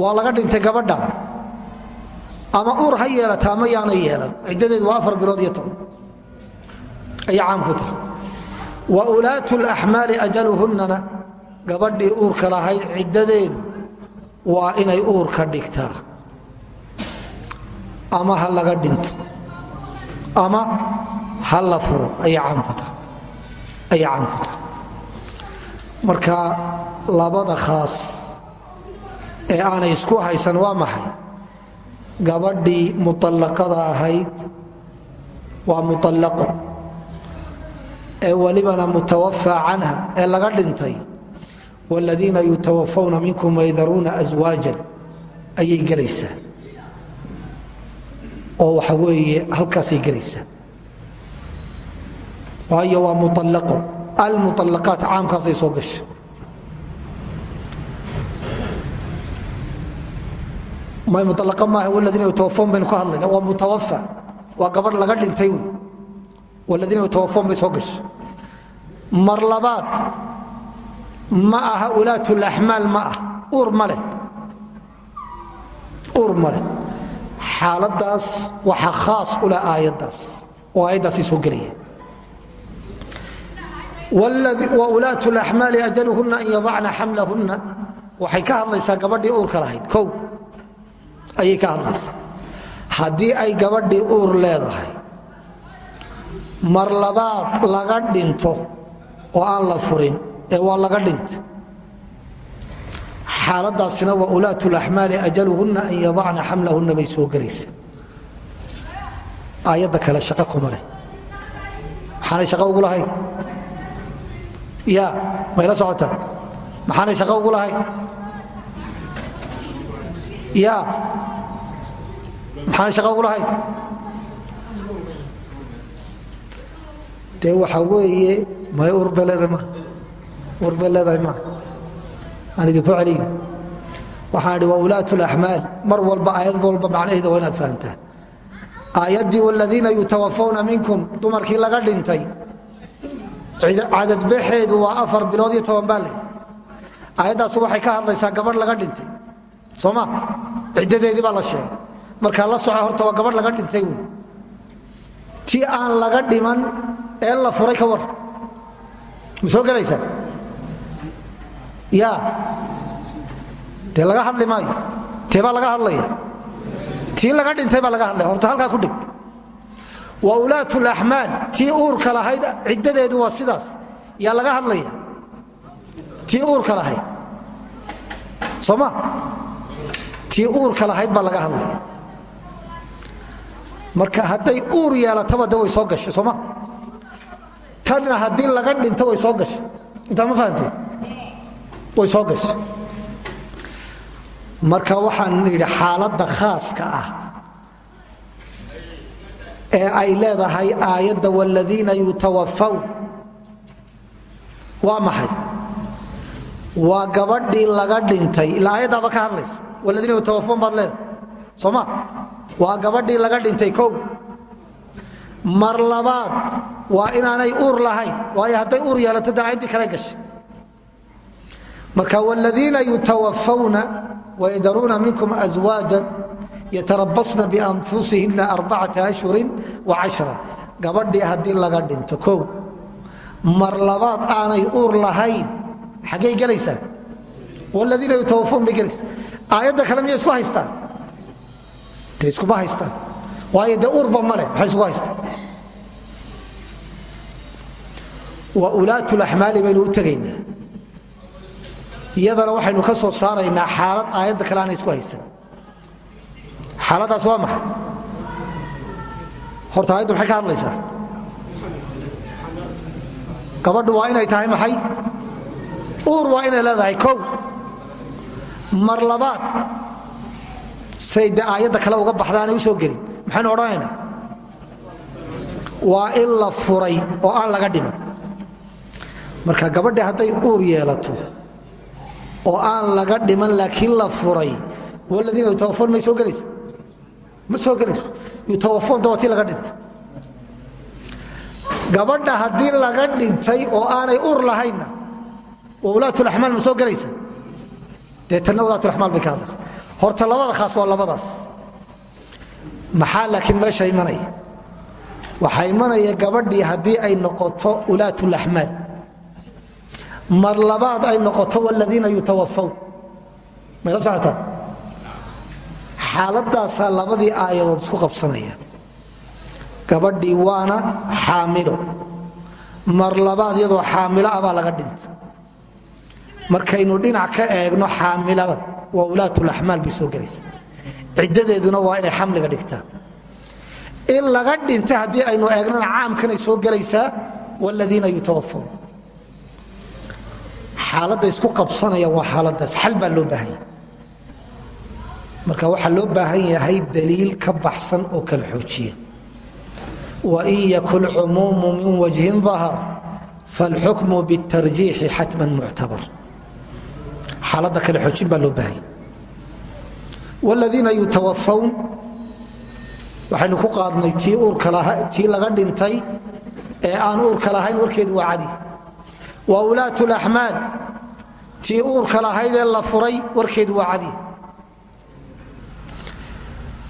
waa laga dhintay gabadha ama uur ha yeelata ama yaana yeelan ciddadeedu waa afar bilood iyo toban ayay caam ku tahay wa ulaatu laxmaali ajaluhunnana gabadhii uurka lahayd ciddadeedu waa inay uurka dhigtaa. Ama ha laga dhinto. Ama ha la furo. Ayay caam ku tahay. Marka labada khaas ee aanay isku haysan waa maxay? Gabadhii muallaqada ahayd waa muallaqo ee welibana mutawafaa canha ee laga dhintay wladiina yutawafawna minkum waydaruuna aswaajan ayay gelaysaa oo waxa weeye halkaasay gelaysaa waayo waa muallaqo almuallaqaat caamkaasay soo gasha may muallaa maaha wladiina yutawafawn baynu ka hadlayna waa mutawafa waa gabadh laga dhintay wey wladiina bay soo gasha mar labaad ma aha ulaat laxmaal ma ah. Uur maleh uur maleh xaaladaas waxa khaas ula aayaddaas. Oo aayaddaasay soo gelaya. Wulaat laxmaali ajaluhunna an yadacna xamlahunna. Waxay ka hadlaysaa gabadhii uurka lahayd. O ayay ka hadlaysaa. Haddii ay gabadhii uur leedahay mar labaad laga dhinto oo aan la furin ee waa laga dhinta xaaladaasina waa ulaat laxmaali ajaluhunna an yadacna xamlahunna bay soo gelaysa aayadda kale shaqo kuma maxaanay shaqo ugu lahayn? Ya mayla socotaa maxaanay shaqo ugu lahayn? Ya maxaanay shaqo ugu lahayn? Dee waxaa weeye may urbeleeda ma urbe leedahay ma. Aan idinku celiyo. Waxaan idhi waa ulaat laxmaal mar walba aayad walba macnaheeda waa inaad fahamtaan aayaddii waladiina yutawafawna minkum dumarkii laga dhintay. Cadadbaxeedu waa afar bilood iyo toban baale aayaddaas waxay ka hadlaysaa gabadh laga dhintay. Sooma ciddadeedii baa la sheegay. Markaa la soco horta waa gabadh laga dhintay wey. Tii aan laga dhiman ee la furay ka war. Ma soo gelaysaa ya dee laga hadli maayo tee baa laga hadlaya tii laga dhintay baa laga hadlaya horta halkaa ku dhig. Wa ulaat laxmaal tii uurka lahayd ciddadeedu waa sidaas yaa laga hadlaya tii uurka lahayd. Sooma tii uurka lahayd baa laga hadlaya. Marka hadday uur yeelataba de way soo gashay sooma tanna haddii laga dhinto way soo gashay. Intaa ma fahamtee way soo gashay. Marka waxaan idhi xaaladda khaaska ah ee ay leedahay aayadda wladiina yutawafawn waa maxay? Waa gabadhii laga dhintay. Ilaa aayaddaaba ka hadlaysa. Waladiina yutawafawn baad leedahay. Sooma waa gabadhii laga dhintay kow. Mar labaad waa inaanay uur lahayn. Waayo hadday uur yeelato de aayaddii kale gashay marka wladiina yutawafawna waydaruuna minkum aswaajan yatarabasna bianfusihina arbacata ashhurin wacashra gabadhii haddii laga dhinto kow mar labaad aanay uur lahayn xaggay gelaysaa? Wladiina yutawafawn bay gelaysa aayadda kale miyay isku haystaan? De iskuma haystaan. Waayo dee male maxay isku haystaan? Wa ulaat laxmaali baynu u tegaynaa iyadana waxaynu ka soo saaraynaa xaalad aayadda kale aanay isku haysan. Xaaladaas waa maxay? Horta aayaddu maxay ka hadlaysaa? Gabadhu waa inay tahay maxay? Uur waa inay leedahay kow. Mar labaad say de aayadda kale uga baxdaanay u soo gelin. Maxaynu odhanaynaa waa in la furay oo aan laga dhiman. Marka gabadhi hadday uur yeelato oo aan laga dhiman laakiin la furay. Waladiina yutawafoon may soo gelaysa ma soo gelayso? Yutawafoon dawatii laga dhintay. Gabadha haddii laga dhintay oo aanay uur lahaynna waa ulaatulaxmaal ma soo gelaysa? Dee tanna ulaatulaxmaal bay horta labada khaas waa labadaas. Maxaa laakiin meesha imanaya? Waxaa imanaya gabadhii haddii ay noqoto ulaatulaxmaal mar labaad ay noqoto wladiina yutawafawn mayla socotaa xaaladaasaa labadii aayadood isku qabsanaya gabadhii waana xaamilo. Mar labaad iyadoo xaamilo ah baa laga dhinta markaynu dhinac ka eegno xaamilada waa ulaatulaxmaal bay soo gelaysa ciddadeeduna waa inay xamliga dhigtaa. In laga dhinta haddii aynu eegnona caamkanay soo gelaysaa wladiina yutawafawn xaaladda isku qabsanaya waa xaaladaas xal baa loo baahan yahay. Marka waxaa loo baahan yahay daliil ka baxsan oo kala xoojiya. Wain yakun cumuumu min wajhin dahar falxukmu bitarjiixi xatman muctabar xaaladda kala xoojin baa loo baahan yahay. Wladiina yutawafawn waxaynu ku qaadnay tii uurka tii laga dhintay ee aan uurka lahayn warkeedu waa cadi. Wa ulaat laxmaal tii uurka lahayd ee la furay warkeedu waa cadi.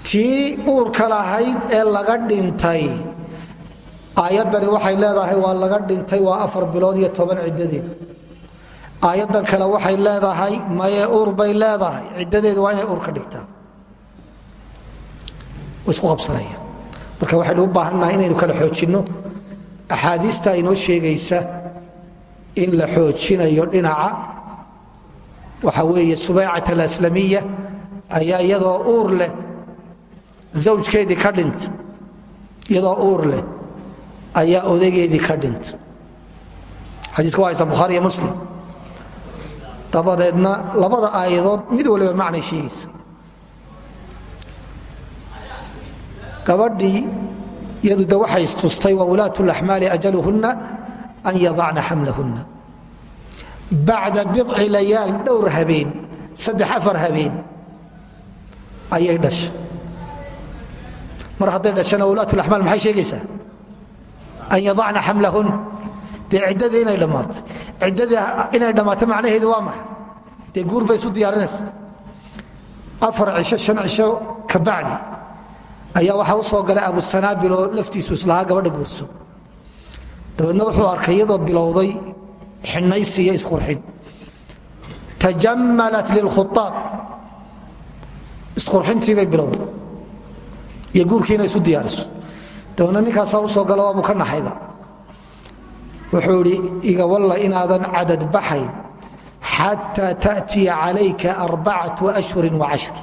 Tii uurka lahayd ee laga dhintay aayaddani waxay leedahay waa laga dhintay waa afar bilood iyo toban ciddadeedu aayaddan kale waxay leedahay maye uur bay leedahay. Ciddadeedu waa inay uur ka dhigtaa. Isku qabsanaya marka waxaynu u baahannahay inaynu kala xoojinno axaadiista inoo sheegaysa in la xoojinayo dhinaca waxa weeye subaycat alaslamiya ayaa iyadoo uur leh zawjkeedii ka dhinta iyadoo uur leh ayaa odageedii ka dhinta xadiiska waa haysa bukhaari iyo muslim. Dabadeedna labada aayadood mid waliba macnay sheegaysa gabadhii iyadu de waxay istustay waulaat laxmaali ajaluhunna an yadacna xamlahunna bacda bidci layaal dhowr habeen saddex afar habeen ayay dhashay mar hadday dhashana ulaat lamaal maxay sheegaysaa an yadacna xamlahun dee ciddadii inay dhammaato ciddadii inay dhammaato macnaheedu waa maxa dee guur bay isu diyaarinaysa afar cisho shan cisho ka bacdi ayaa waxaa u soo galay abusanaabil oo laftiisu islahaa gabadha guurso xinaysi iyo isqurxin tajammalat lilkhuaab isqurxintii bay bilowday. Iyo guurkii inay isu diyaariso. Dabeedna ninkaasaa u soo gala waabuu ka naxayba. Wuxuu idhi iga walla inaadan cadad baxayn xataa taأtiya calayka arbacatu ashhurin wacashri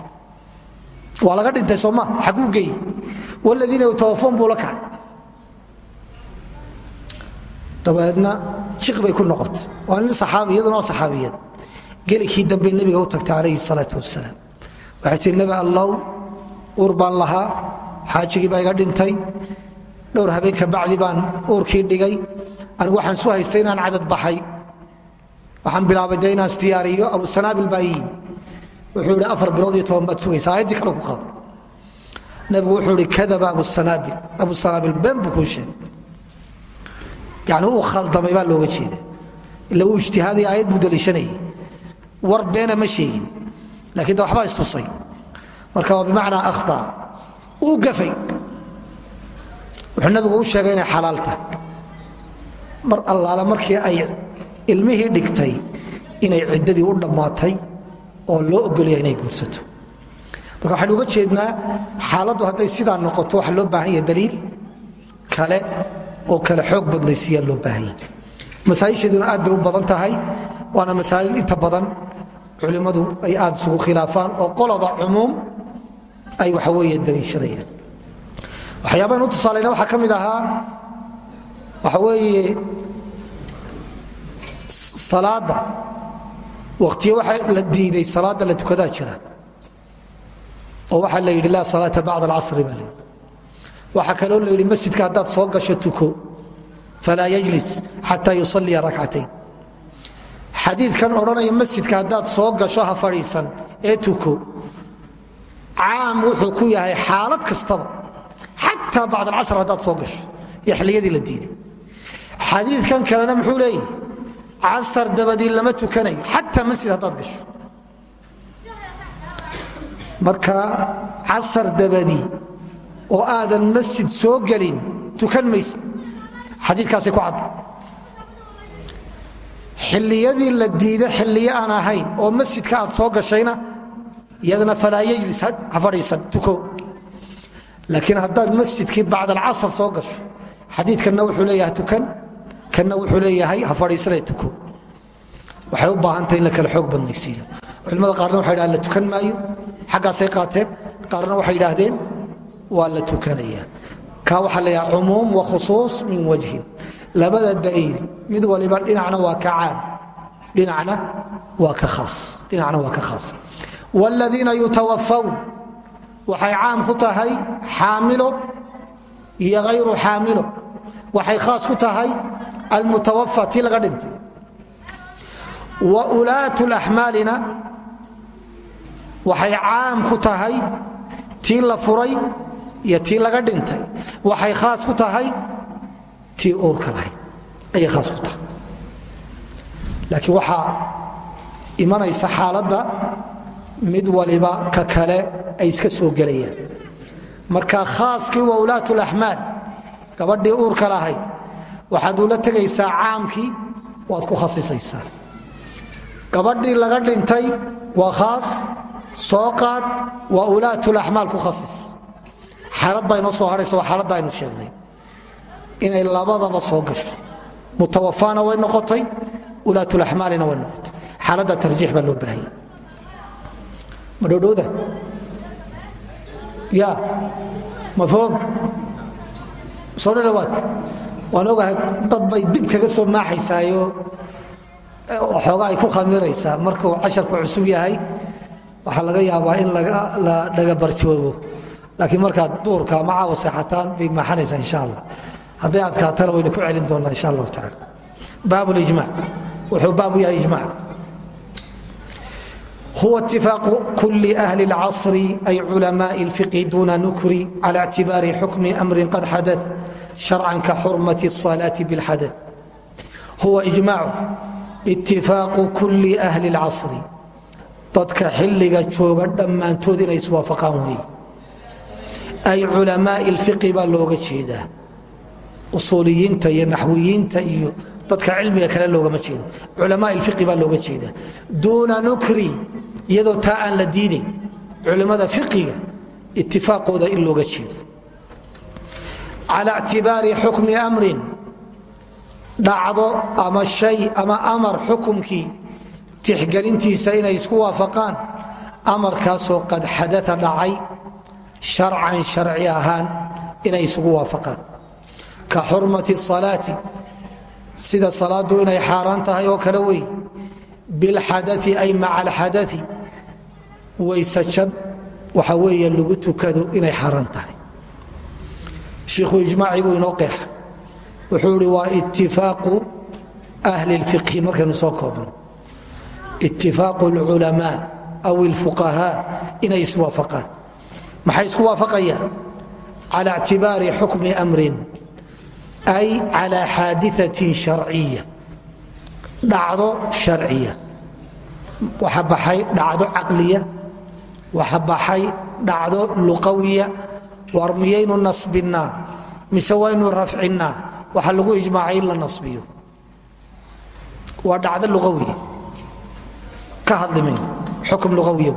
waa laga dhintay sooma xaguu geey wladiina yutawafoon buu la kacay dabeedna jiq bay ku noqotay waa nin saxaabi iyaduna oo saxaabiyad. Gelikii dambe nebiga u tagtay calayhi salaatu wasalaam waxay tihi nebi allow uur baan lahaa xaajigii baa iga dhintay dhowr habeenka bacdi baan uurkii dhigay anigu waxaan su haystay inaan cadad baxay. Waxaan bilaabay inaan isdiyaariyo abu sanaabil baa wuxuu idhi afar bilood iyo toban baad sugaysa aayaddii kale ku qaaday. Nabigu wuxuu ihi kadaba abusanaabil abu sanaabil been buu kuu sheegay yani uu khaldamay baa looga jeeda ila uu ijtihaaday aayad buu daliishanayay war beena ma sheegin lakiin de waxbaa istusay marka waa bimacnaa akhطa uu gafay wuxuu nabigu u sheegay inay xalaal tahay mar allaala markii ay ilmihii dhigtay inay ciddadii u dhammaatay oo loo ogolaya inay guursato marka waxaynu uga jeednaa xaaladdu hadday sidaa noqoto waxa loo baahan yaha daliil kale oo kale xoog badnaysiiyaa loo baahan yahay. Masaaisheeduna aad bay u badan tahay waana masaa'il inta badan culimmadu ay aad isugu khilaafaan oo qoloba cumuum ay waxa weeye daliishanayaan waxyaabahan u tusaalayna waxaa ka mid ahaa waxa weeye salaadda. Wakhtiyo waxa la diiday salaadda la tukadaa jira oo waxaa la yidhi laa salaata bacda alcasri baa layidhi waxaa kaloo la yidhi masjidka haddaad soo gasho tuko falaa yajlis xataa yusalliya rakcatayn xadiidkan odhanaya masjidka haddaad soo gasho ha fadhiisan ee tuko caam wuxuu ku yahay xaalad kastaba. Xataa bacd alcasr haddaad soo gasho iyo xilliyadii la diiday. Xadiidkan kalena muxuu leeyahy casar dabadii lama tukanayo xataa masjid haddaad gasho. Marka casar dabadii oo aadan masjid soo gelin tukan maysid. Xadiikaasay ku cadda. Xilliyadii la diida xilliyo aan ahayn oo masjidka aad soo gashayna iyadana falaa yajlis ha fadhiisan tuko. Laakiin haddaad masjidkii bacd alcasr soo gasho xadiikanna wuxuu leeyahay tukan kanna wuxuu leeyahay ha fadhiisanay tuko. Waxay u baahantahay in la kale xoog badnaysiiyo. Culimmada qaarna waxay dhahdeen la tukan maayo. Xaggaasay qaateen qaarna waxay idhaahdeen waa la tukanaya. Kaa waxaa la yidhaha cumuum wa khusuus min wajhin. Labada daliil mid waliba dhinacna waa ka caam dhinacna waa ka khaas dhinacna waa ka khaas. Waaladiina yutawafawn waxay caam ku tahay xaamilo iyo hayru xaamilo. Waxay khaas ku tahay almutawafa tii laga dhintay. Wa ulaatu laxmaalina waxay caam ku tahay tii la furay iyo tii laga dhintay. Waxay khaas ku tahay tii uurka lahayd. Ayay khaas ku tahay. Laakiin waxaa imanaysa xaaladda mid waliba ka kale ay iska soo gelayaan. Marka khaaskii waa ulaat laxmaad gabadhii uurka lahayd waxaad ula tegaysaa caamkii waad ku khasisaysaa gabadhii laga dhintay waa khaas soo qaad waa ulaatulaxmaal ku khasis xaalad baa inoo soo hadhaysa waa xaaladda aynu sheegnay. Inay labadaba soo gasho. Mutawafaana way noqotay ulaatulaxmaalina way noqotay. Xaaladda tarjiix baa loo baahanya ma dhowdhowda? Ya. Mafhuum soo dhadhawaad waan ogahay dad bay dib kaga soo maaxaysaayo xooga ay ku khamiraysaa. Markuu casharku cusub yahay waxaa laga yaabaa in la dhagabarjoogo laakiin markaad duurka ama caawa seexataan bay maaxanaysaa insha allah hadday adkaatana waynu ku celin doonaa insha allahu tacala baab lijmac wuxuu baab u yahay ijmac huwa itifaaqu kuli ahli اlcasri ay culamaءi اlfiqhi duna nukri cala اctibaari xukmi amrin qad xadaث sharcan ka xurmati الصalaaةi bاlxadaث huwa ijmaacu itifaaqu kuli ahli اlcasri dadka xilliga jooga dhammaantood inay iswaafaqaan weeye ay culamaai lfiqi baa looga jeedaa. Usuuliyiinta iyo naxwiyiinta iyo dadka cilmiga kale loogama jeedo. Culamaa ilfiqi baa looga jeedaa. Duuna nukri iyadoo taa aan la diidayn culimmada fiqiga itifaaqooda in looga jeedo. Cala ictibaari xukmi amrin dhacdo ama shay ama amar xukumkii tixgelintiisa inay isku waafaqaan amarkaasoo qad xadaa dhacay sharcan sharci ahaan inay isugu waafaqaan ka xurmati salaati sida salaaddu inay xaaraan tahay oo kale wey bilxadai ay maca alxadai waysajab waxa weeye lagu tukado inay xaaraan tahay shiikhu ijmaaci buu inoo qeexa wuxuu ihi waa itifaaqu ahli اlfiqhi markaynu soo koobno itifaaqu اlculamaa aw اlfuqahaa inay iswaafaqaan maxay isku waafaqayaan? Cala اctibaari xukmi amrin. Ay cala xaadiثatin sharciya. Dhacdo sharciya. Waxa baxay dhacdo caqliya. Waxa baxay dhacdo luqawiya. War miyaynu nasbinnaa mise waynu rafcinnaa waxa lagu ijmaacay in la nasbiyo. Waa dhacdo luqawiya. Ka hadli mayno xukum luqawiya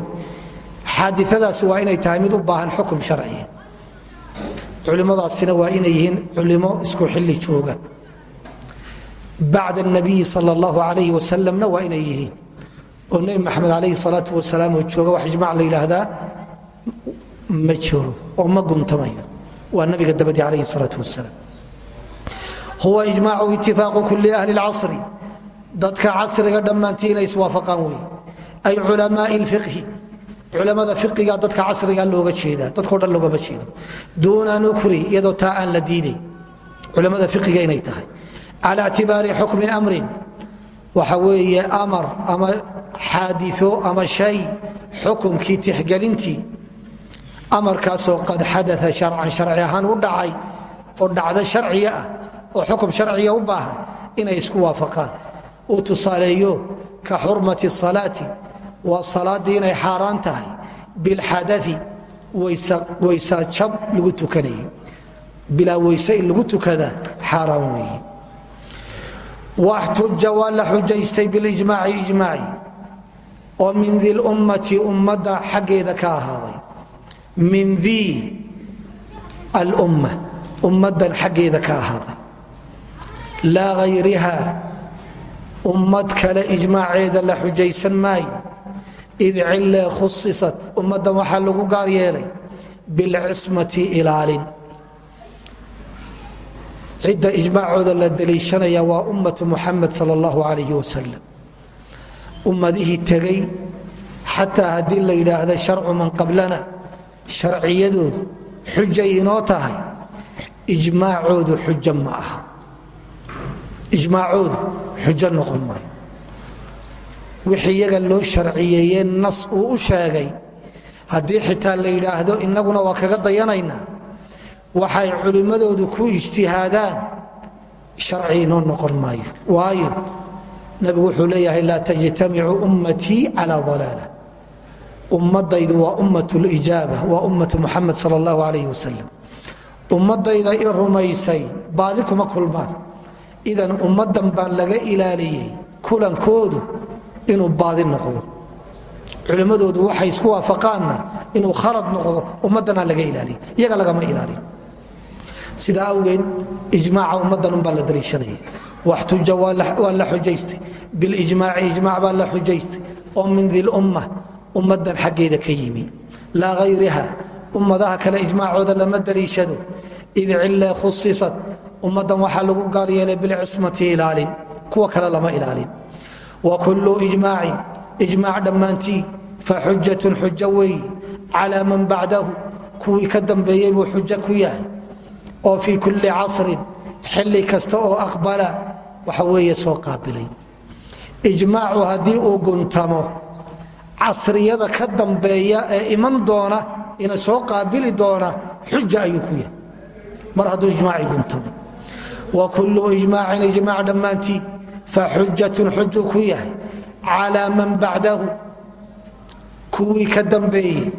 xaadiadaasi waa inay tahay mid u baahan xukum sharciya culimmadaasina waa inay yihiin culimo isku xilli jooga bacd الnabiyi sal اllahu alayh wasalamna waa inay yihiin oo nebi maxamed alayhi salaau wasalaam oo jooga wax ijmac la yidhaahdaa ma jiro oo ma guntamayo waa nabiga dabadii alayhi salaau wasalaam huwa ijmaacu itifaaqu kuli ahli اlcasri dadka casriga dhammaantii inay iswaafaqaan wey ay culamaai اlfiqhi culamada fiqiga dadka casriga looga jeeda dadko dhan loogama jeedo. Duuna nukri iyadoo taa aan la diiday culamada fiqiga inay tahay. Cala ctibaari xukmi amrin. Waxa weeye amar ama xaadio ama shay xukumkii tixgelintii. Amarkaasoo qad xadaa sharcan sharci ahaan u dhacay oo dhacdo sharciga ah oo xukum sharciga u baahan inay isku waafaqaan. Uu tusaaleeyo ka xurmati salaati waa salaaddii inay xaaraan tahay. Bilxadai waysajab lagu tukanayo. Bilaa weyse in lagu tukadaa xaaraan weeye. Waxtuja waa la xujaystay bilijmaaci ijmaaci oo min di lummati ummadda xaggeeda ka ahaaday. Min dii alumma ummaddan xaggeeda ka ahaaday. Laa hayriha ummad kale ijmaaceeda la xujaysan maayo id cille khusisat ummaddan waxaa lagu gaar yeelay bilcismati ilaalin. Cidda ijmaacooda la daliishanaya waa ummatu muxamed sal allahu alayh wasalam ummadihii tegay xataa haddii la yidhaahda sharcu man qablana sharciyadoodu xujay inoo tahay ijmaacoodu xujo ma aha. Ijmaacoodu xujo noqon maayo wixii iyaga loo sharciyeeyee nas uu u sheegay. Haddii xitaa la yidhaahdo innaguna waa kaga dayanaynaa. Waxay culimmadoodu ku ijtihaadaan. Sharci inoo noqon maayo. Waayo nabigu wuxuu leeyahay laa tajtamicu ummatii cala dalaala. Ummadaydu waa ummat lijaaba waa ummatu muxamed sal allahu alayh wasalam ummadayda i rumaysay baadi kuma kulmaan. Idan ummadan baa laga ilaaliyey kulankoodu inuu baadi noqdo. Culimmadoodu waxay isku waafaqaanna inuu khalad noqdo ummadana laga ilaaliy iyaga lagama ilaaliyo sidaa awgeed ijmaaca ummaddan umbaa la daliishanaya waxtuja waa la xujaystay. Bilijmaaci ijmac baa la xujaystay. Oo min dilumma ummaddan xaggeeda ka yimi. Laa hayriha ummadaha kale ijmaacooda lama daliishado. Id cille khusisat ummaddan waxaa lagu gaar yeelay bilcismati ilaalin. Kuwa kale lama ilaalin wa kullu ijmaacin ijmaac dhammaantii fa xujatun xujo weeyi calaa man bacdahu kuwii ka dambeeyey buu xujo ku yahay. Oo fii kulli casrin xilli kasta oo aqbala waxa weeye soo qaabilay. Ijmaacu haddii uu guntamo casriyada ka dambeeya ee iman doona ina soo qaabili doona xuja ayuu ku yahay fa xujatun xuju ku yahay calaa man bacdahu kuwii ka dambeeyey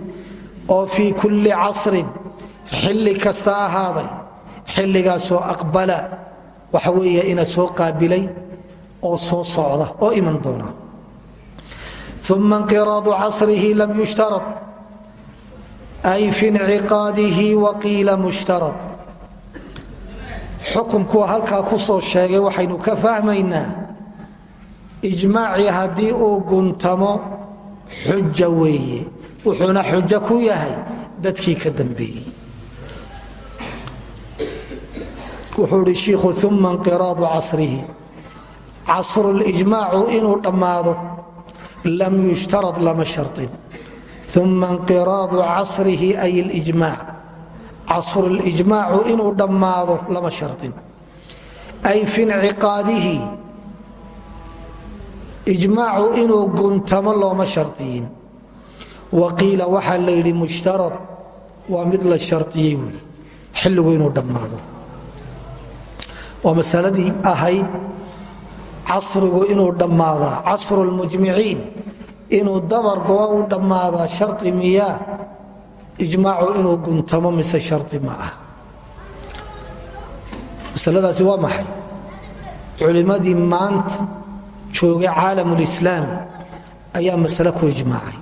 oo fii kulli casrin xilli kasta ahaaday xilligaasoo aqbala waxa weeye ina soo qaabilay oo soo socda oo iman doona uma inqiraadu casrihi lam yushtarad ay fi inciqaadihi waqiila mushtarad xukumkuu halkaa waxaynu ka fahmaynaa ijmaacii haddii uu guntamo xuja weeye. Wuxuuna xujo ku yahay dadkii ka dambeeyey. Wuxuu ihi shiikhu uma inqiraadu casrihi. Casrulijmaacu inuu dhammaado lam yushtarad lama sharin uma inqiraadu casrihi ay lijmaac casrulijmaacu inuu dhammaado lama sharin ay fi inciqaadihi ijmaacu inuu guntamo looma shardiyin waqiila waxaa la yidhi mushtarad waa mid la shariyey wey xilligu inuu dhammaado. Waa masaladii ahayd casrigu inuu dhammaadaa. Casru lmujmiciin dabar goa u dhammaadaa shari miyaa? Ijmaacu inuu guntamo mise shari ma masaladaasi waa maxay? Culimmadii maanta joogay caalamulislaami ayaa masale ku ijmaacay.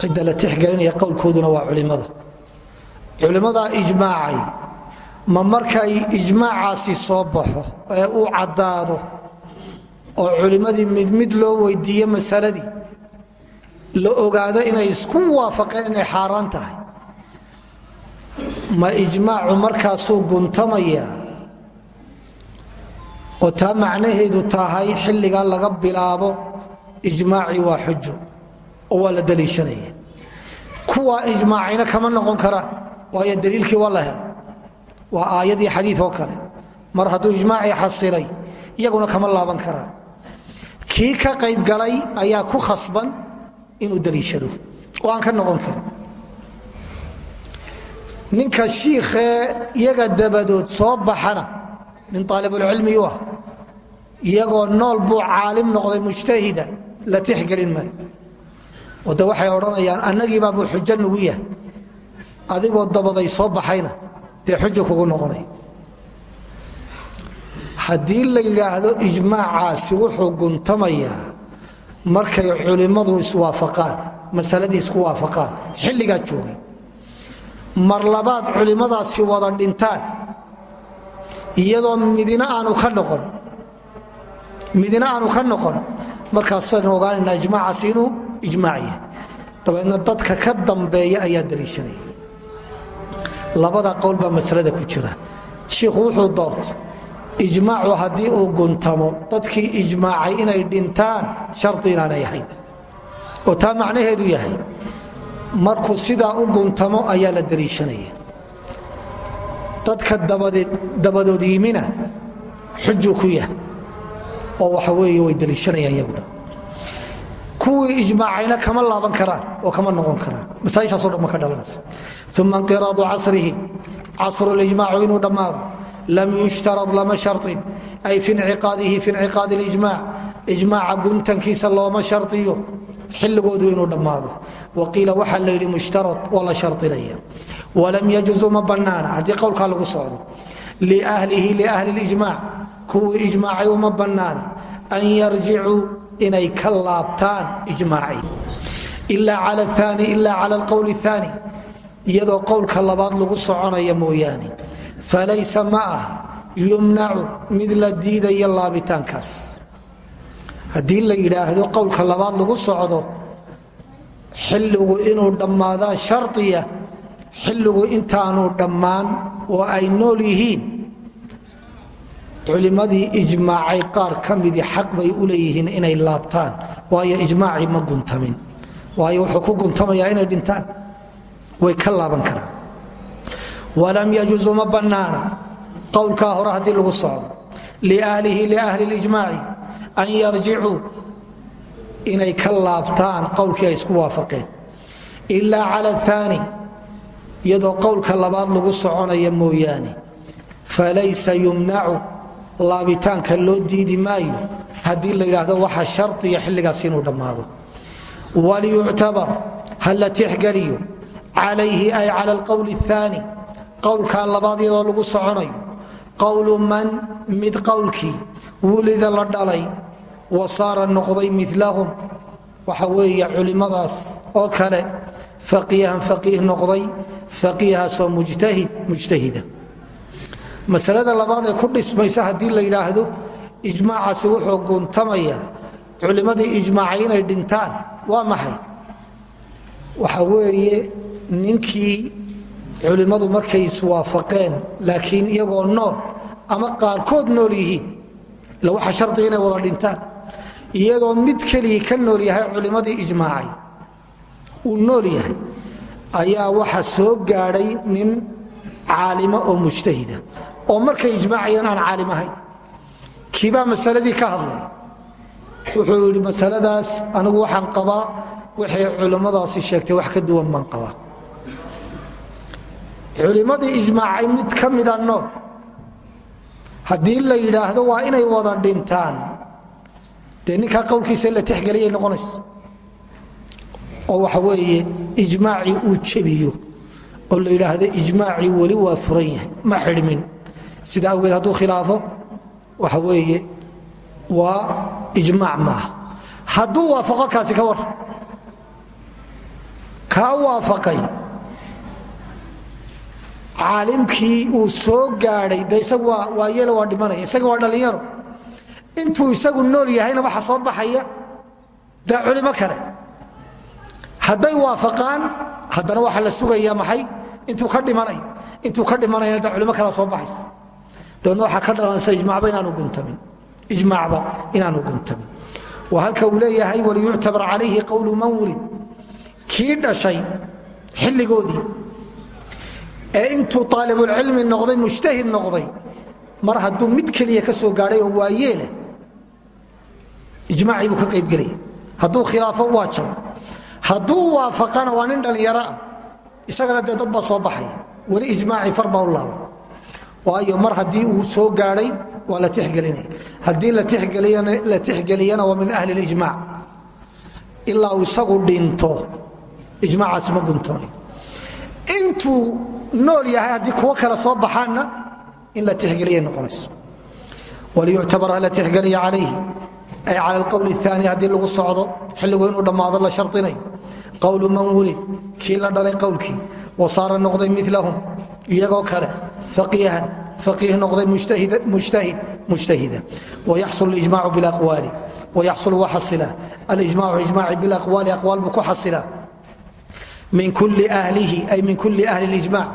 Cidda la tixgelinaya qowlkooduna waa culimmada culimmadaa ijmaacay ma markay ijmaacaasi soo baxo ee uu caddaado oo culimmadii mid mid loo weydiiye masaladii la ogaado inay isku waafaqeen inay xaaraan tahay. Ma ijmaacu markaasuu guntamaya oo taa macnaheedu tahay xilligaa laga bilaabo ijmaacii waa xujo oo waa la daliishanaya. Kuwaa ijmaacayna kama noqon karaan waayo daliilkii waa la helo. Waa aayadii xadii oo kale. Mar hadduu ijmaacii xasilay iyaguna kama laaban karaan. Kii ka qaybgalay ayaa ku khasban inuu daliishado oo aan ka noqon karin. Ninka shiikhee iyaga dabadood soo baxana nin aalibulcilmi u ah iyagoo nool buu caalim noqday mujtahida la tixgelin maayo. Oo de waxay odhanayaan annagiibaabuu xujo nugu yahay adigoo dabaday soo baxayna dee xujo kugu noqonay. Haddii la yidhaahdo ijmaacaasi wuxuu guntamayaa markay culimmadu iswaafaqaan masaladii isku waafaqaan xilligaa joogay. Mar labaad culimmadaasi wada dhintaan iyadoo midina aanu ka noqon midina aanu ka noqon. Markaasaynu ogaanaynaa ijmaacaasi inuu ijmaac yahay dabeedna dadka ka dambeeya ayaa daliishanaya labada qowl baa masalada ku jira. Shiikhu wuxuu doortay ijmaacu haddii uu guntamo dadkii ijmaacay inay dhintaan shardi inaanay ahayn. Oo taa macnaheedu yahay markuu sidaa u guntamo ayaa la daliishanaya. Dadka dabadood yimina xujuu ku yahay oo waxa weeye way daliishanayaan iyaguna. Kuwii ijmaacayna kama laaban karaan oo kama noqon karaan. Masaaishaaso dhan ma ka dhalanaysa uma inqiraadu casrihi casrulijmaacu inuu dhammaado. Lam yushtarad lama sharin ay fi inciqaadihi fi inciqaadi lijmaac ijmaaca guntankiisa looma shariyo xilligoodu inuu dhammaado. Waqiila waxaa la yidhi mushtarad waa la sharinaya walam yajuzu ma bannaana. Haddii qowlkaa lagu socdo. Liahlihi liahli lijmaac kuwii ijmaacay uma bannaana an yarjicuu inay ka laabtaan ijmaacii ila cala aani ila cala alqowl aani iyadoo qowlka labaad lagu soconaya mooyaane. Falaysa ma aha yumnacu mid la diidaya laabitaankaas. Haddii la yidhaahdo qowlka labaad lagu socdo xilligu inuu dhammaadaa shardiya xilligu intaanu dhammaan oo ay nool yihiin culimmadii ijmaacay qaar ka midii xaq bay u leeyihiin inay laabtaan. Waayo ijmaacii ma guntamin. Waayo wuxuu ku guntamayaa inay dhintaan. Way ka laaban karaan. Walam yajuzu ma bannaana. Qowlkaa hore haddii lagu socdo liahlihi liahli lijmaaci an yarjicuu inay ka laabtaan qowlkii ay isku waafaqeen. Ilaa cala aani iyadoo qowlka labaad lagu soconaya mooyaane falaysa yumnacu laabitaanka loo diidi maayo haddii la yidhaahdo waxa shardiya xilligaas inuu dhammaado. Waliyuctabar ha la tixgeliyo. Calayhi ay cala alqowli aani qowlkaa labaad iyadoo lagu soconayo. Qowlu man mid qowlkii wulida la dhalay wa saara noqday milahum waxa weeye culimmadaas oo kale faqiihan faqiih noqday faqiihaasoo mujtahid mujtahida masalada labaad ee ku dhismaysa haddii la yidhaahdo ijmaacaasi wuxuu guntamayaa culimmadii ijmaacay inay dhintaan waa maxay? Waxa weeye ninkii culimmadu markay iswaafaqeen laakiin iyagoo nool ama qaarkood nool yihiin ila waxa shardiga inay wada dhintaan. Iyadoo mid keligii ka nool yahay culimmadii ijmaacay uu nool yahay ayaa waxa soo gaadhay nin caalimo oo mujtahida oo markay ijmaacayeen aan caalim ahayn. Kiibaa masaladii ka hadlay. Wuxuu yidhi masaladaas anigu waxaan qabaa waxay culimmadaasi sheegtay wax ka duwan baan qabaa. Culimmadii ijmaacay mid ka mida nool. Haddii la yidhaahdo waa inay wada dhintaan. Dee ninkaa qowlkiisa la tixgeliyay noqonaysa oo waxa weeye ijmaacii uu jebiyo. Oo la yidhaahdo ijmaacii weli waa furan yahay. Ma xidhmin sida awgeed hadduu khilaafo waxa weeye waa ijmaac maaha. Hadduu waafaqo kaasi ka war. Kaa waafaqay. Caalimkii uu soo gaadhay de isagu waa yeelo waa dhimanaya. Isaga waa dhallinyaro intuu isagu nool yahayna waxa soo baxaya dee culimo kale. Hadday waafaqaan haddana waxa la sugaya maxay? Intuu ka dhimanayo intuu ka dhimanaya de culimo kale soo baxaysa dabeedna waxaa ka dhalanaysa ijmacba inaanu guntamin. Ijmaacba inaanu guntamin. Waa halka uu leeyahay waliyuctabar calayhi qowlu man wulid. Kii dhashay xilligoodii ee intuu aalibulcilmi noqday mujtahid noqday mar hadduu mid keliya ka soo gaadhay oo waayeeleh ijmaacii buu ka qaybgelaya hadduu khilaafo waa hadduu waafaqana waa nin dhallinyaro ah. Isagana dee dad soo baxaya weli ijmaacii far u laaban waayo mar haddii uu soo gaadhay waa la tixgelinaya. Haddii la tixgeliyana waa min ahli lijmac ilaa uu isagu dhinto ijmaacaasi ma guntamay intuu nool yahay haddii kuwo kale soo baxaanna in la tixgeliyay noqonayso. Waliyuctabar ha la tixgeliya calayhi. Ay cala alqowl aani haddii lagu socdo xilligu inuu dhammaado la sharinayo qowlu man wulid kii la dhalay qowlkii wa saara noqday milahum iyagoo kale faqiihan faqiih noqday mujtahid mujtahida. Wayaxsul ijmacu bilaqwaali wayaxsul wa xasila alijmacu ijmaaci bilaqwaali aqwaal buu ku xasila min kulli ahlihi ay min kulli ahli lijmac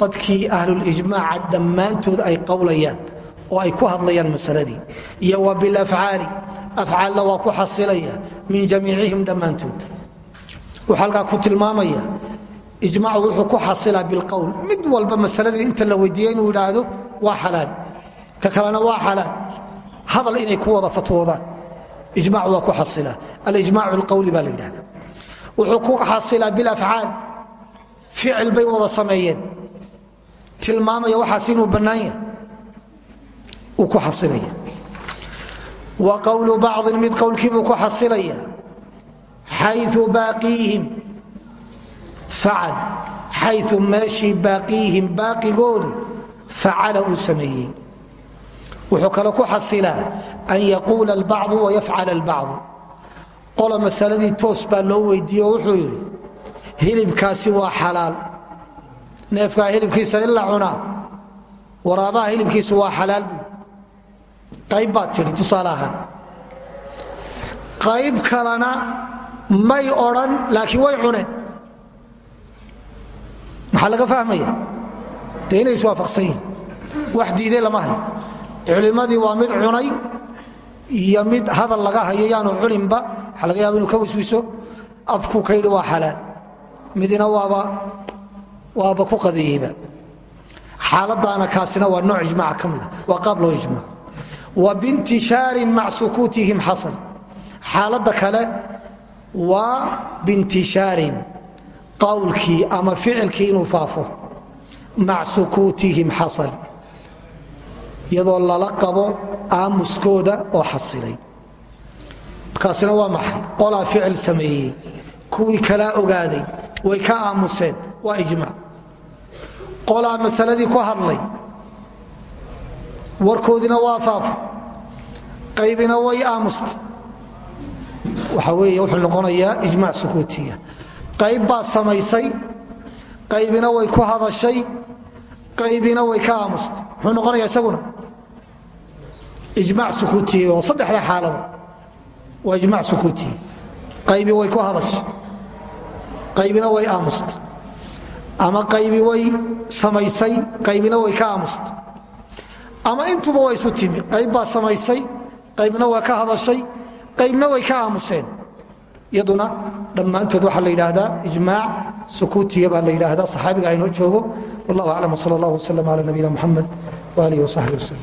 dadkii ahlulijmaaca dhammaantood ay qowlayaan oo ay ku hadlayaan masaladii. Iyo wa bilafcaali afcaalna waa ku xasilaya min jamiicihim dhammaantood wuxuu halkaa ku tilmaamaya ijmacu wuxuu ku xasilaa bilqowl. Mid walba masaladii inta la weydiiyey inuu idhaahdo waa xalaal. Ka kalena waa xalaal. Hadal inay ku wada fatwoodaan ijmac waa ku xasilaa. Alijmacu alqowli baa la yidhahda wuxuu ku xasilaa bilafcaal. Ficil bay wada sameeyeen. Tilmaamaya waxaas inuu bannaan yahay. Uu ku xasilaya. Wa qowlu bacdin mid qowlkiibuu ku xasilaya. Xayu baaqiihim facal xayu meeshii baaqiihim baaqigoodu facala uu sameeyey. Wuxuu kale ku xasilaa an yaquula albacdu wayafcala albacdu. Qola masaladii toos baa loo weydiiye oo wuxuu yidhi hilibkaasi waa xalaal. Neefkaa hilibkiisa in la cunaa waraabaha hilibkiisu waa xalaal buu qayb baad may odhan laakiin way cuneen maxaa laga fahmaya? Dee inay iswaafaqsan yihiin wax diiday lama hayo culimmadii waa mid cunay iyo mid hadal laga hayo yaanu cuninba waxaa laga inuu ka wiswiso afku ka waa xalaal. Midina waaba waaba ku qadiyeyba. Xaaladaana kaasina waa nooc ijmaaca ka waa qaab loo ijmaac wa biintishaarin mac sukuutihim xasan. Xaaladda kale waa biintishaarin qawlkii ama ficilkii inuu faafo mac sukuutihim xasal iyadoo lala qabo aamuskooda oo xasilay. Kaasina waa maxay? Qolaa ficil sameeyey kuwii kalaa ogaaday way ka aamuseen waa ijmaac qolaa masaladii ku hadlay warkoodina waa faafo qaybina way aamusta. Waxa weeye wuxuu noqonayaa ijmaac sukuutiya qayb baa samaysay qaybina way ku hadashay qaybina way ka aamustay muxuu noqonaya isaguna ijmac sukuutiye oo saddexda xaalaba waa ijmac sukuutiye. Qaybi way ku hadashay qaybina way aamustay ama qaybi way samaysay qaybina way ka aamustay ama intuba waa isu timi qayb baa samaysay qaybna waa ka hadashay qaybna way ka aamuseen iyaduna dhammaantood waxaa la yidhaahdaa ijmaac sukuutiya baa la yidhaahdaa saxaabiga aynoo joogo. Wallah aclam wsal allah wslam cala nabiyina muxamed walih wsaxbi wslm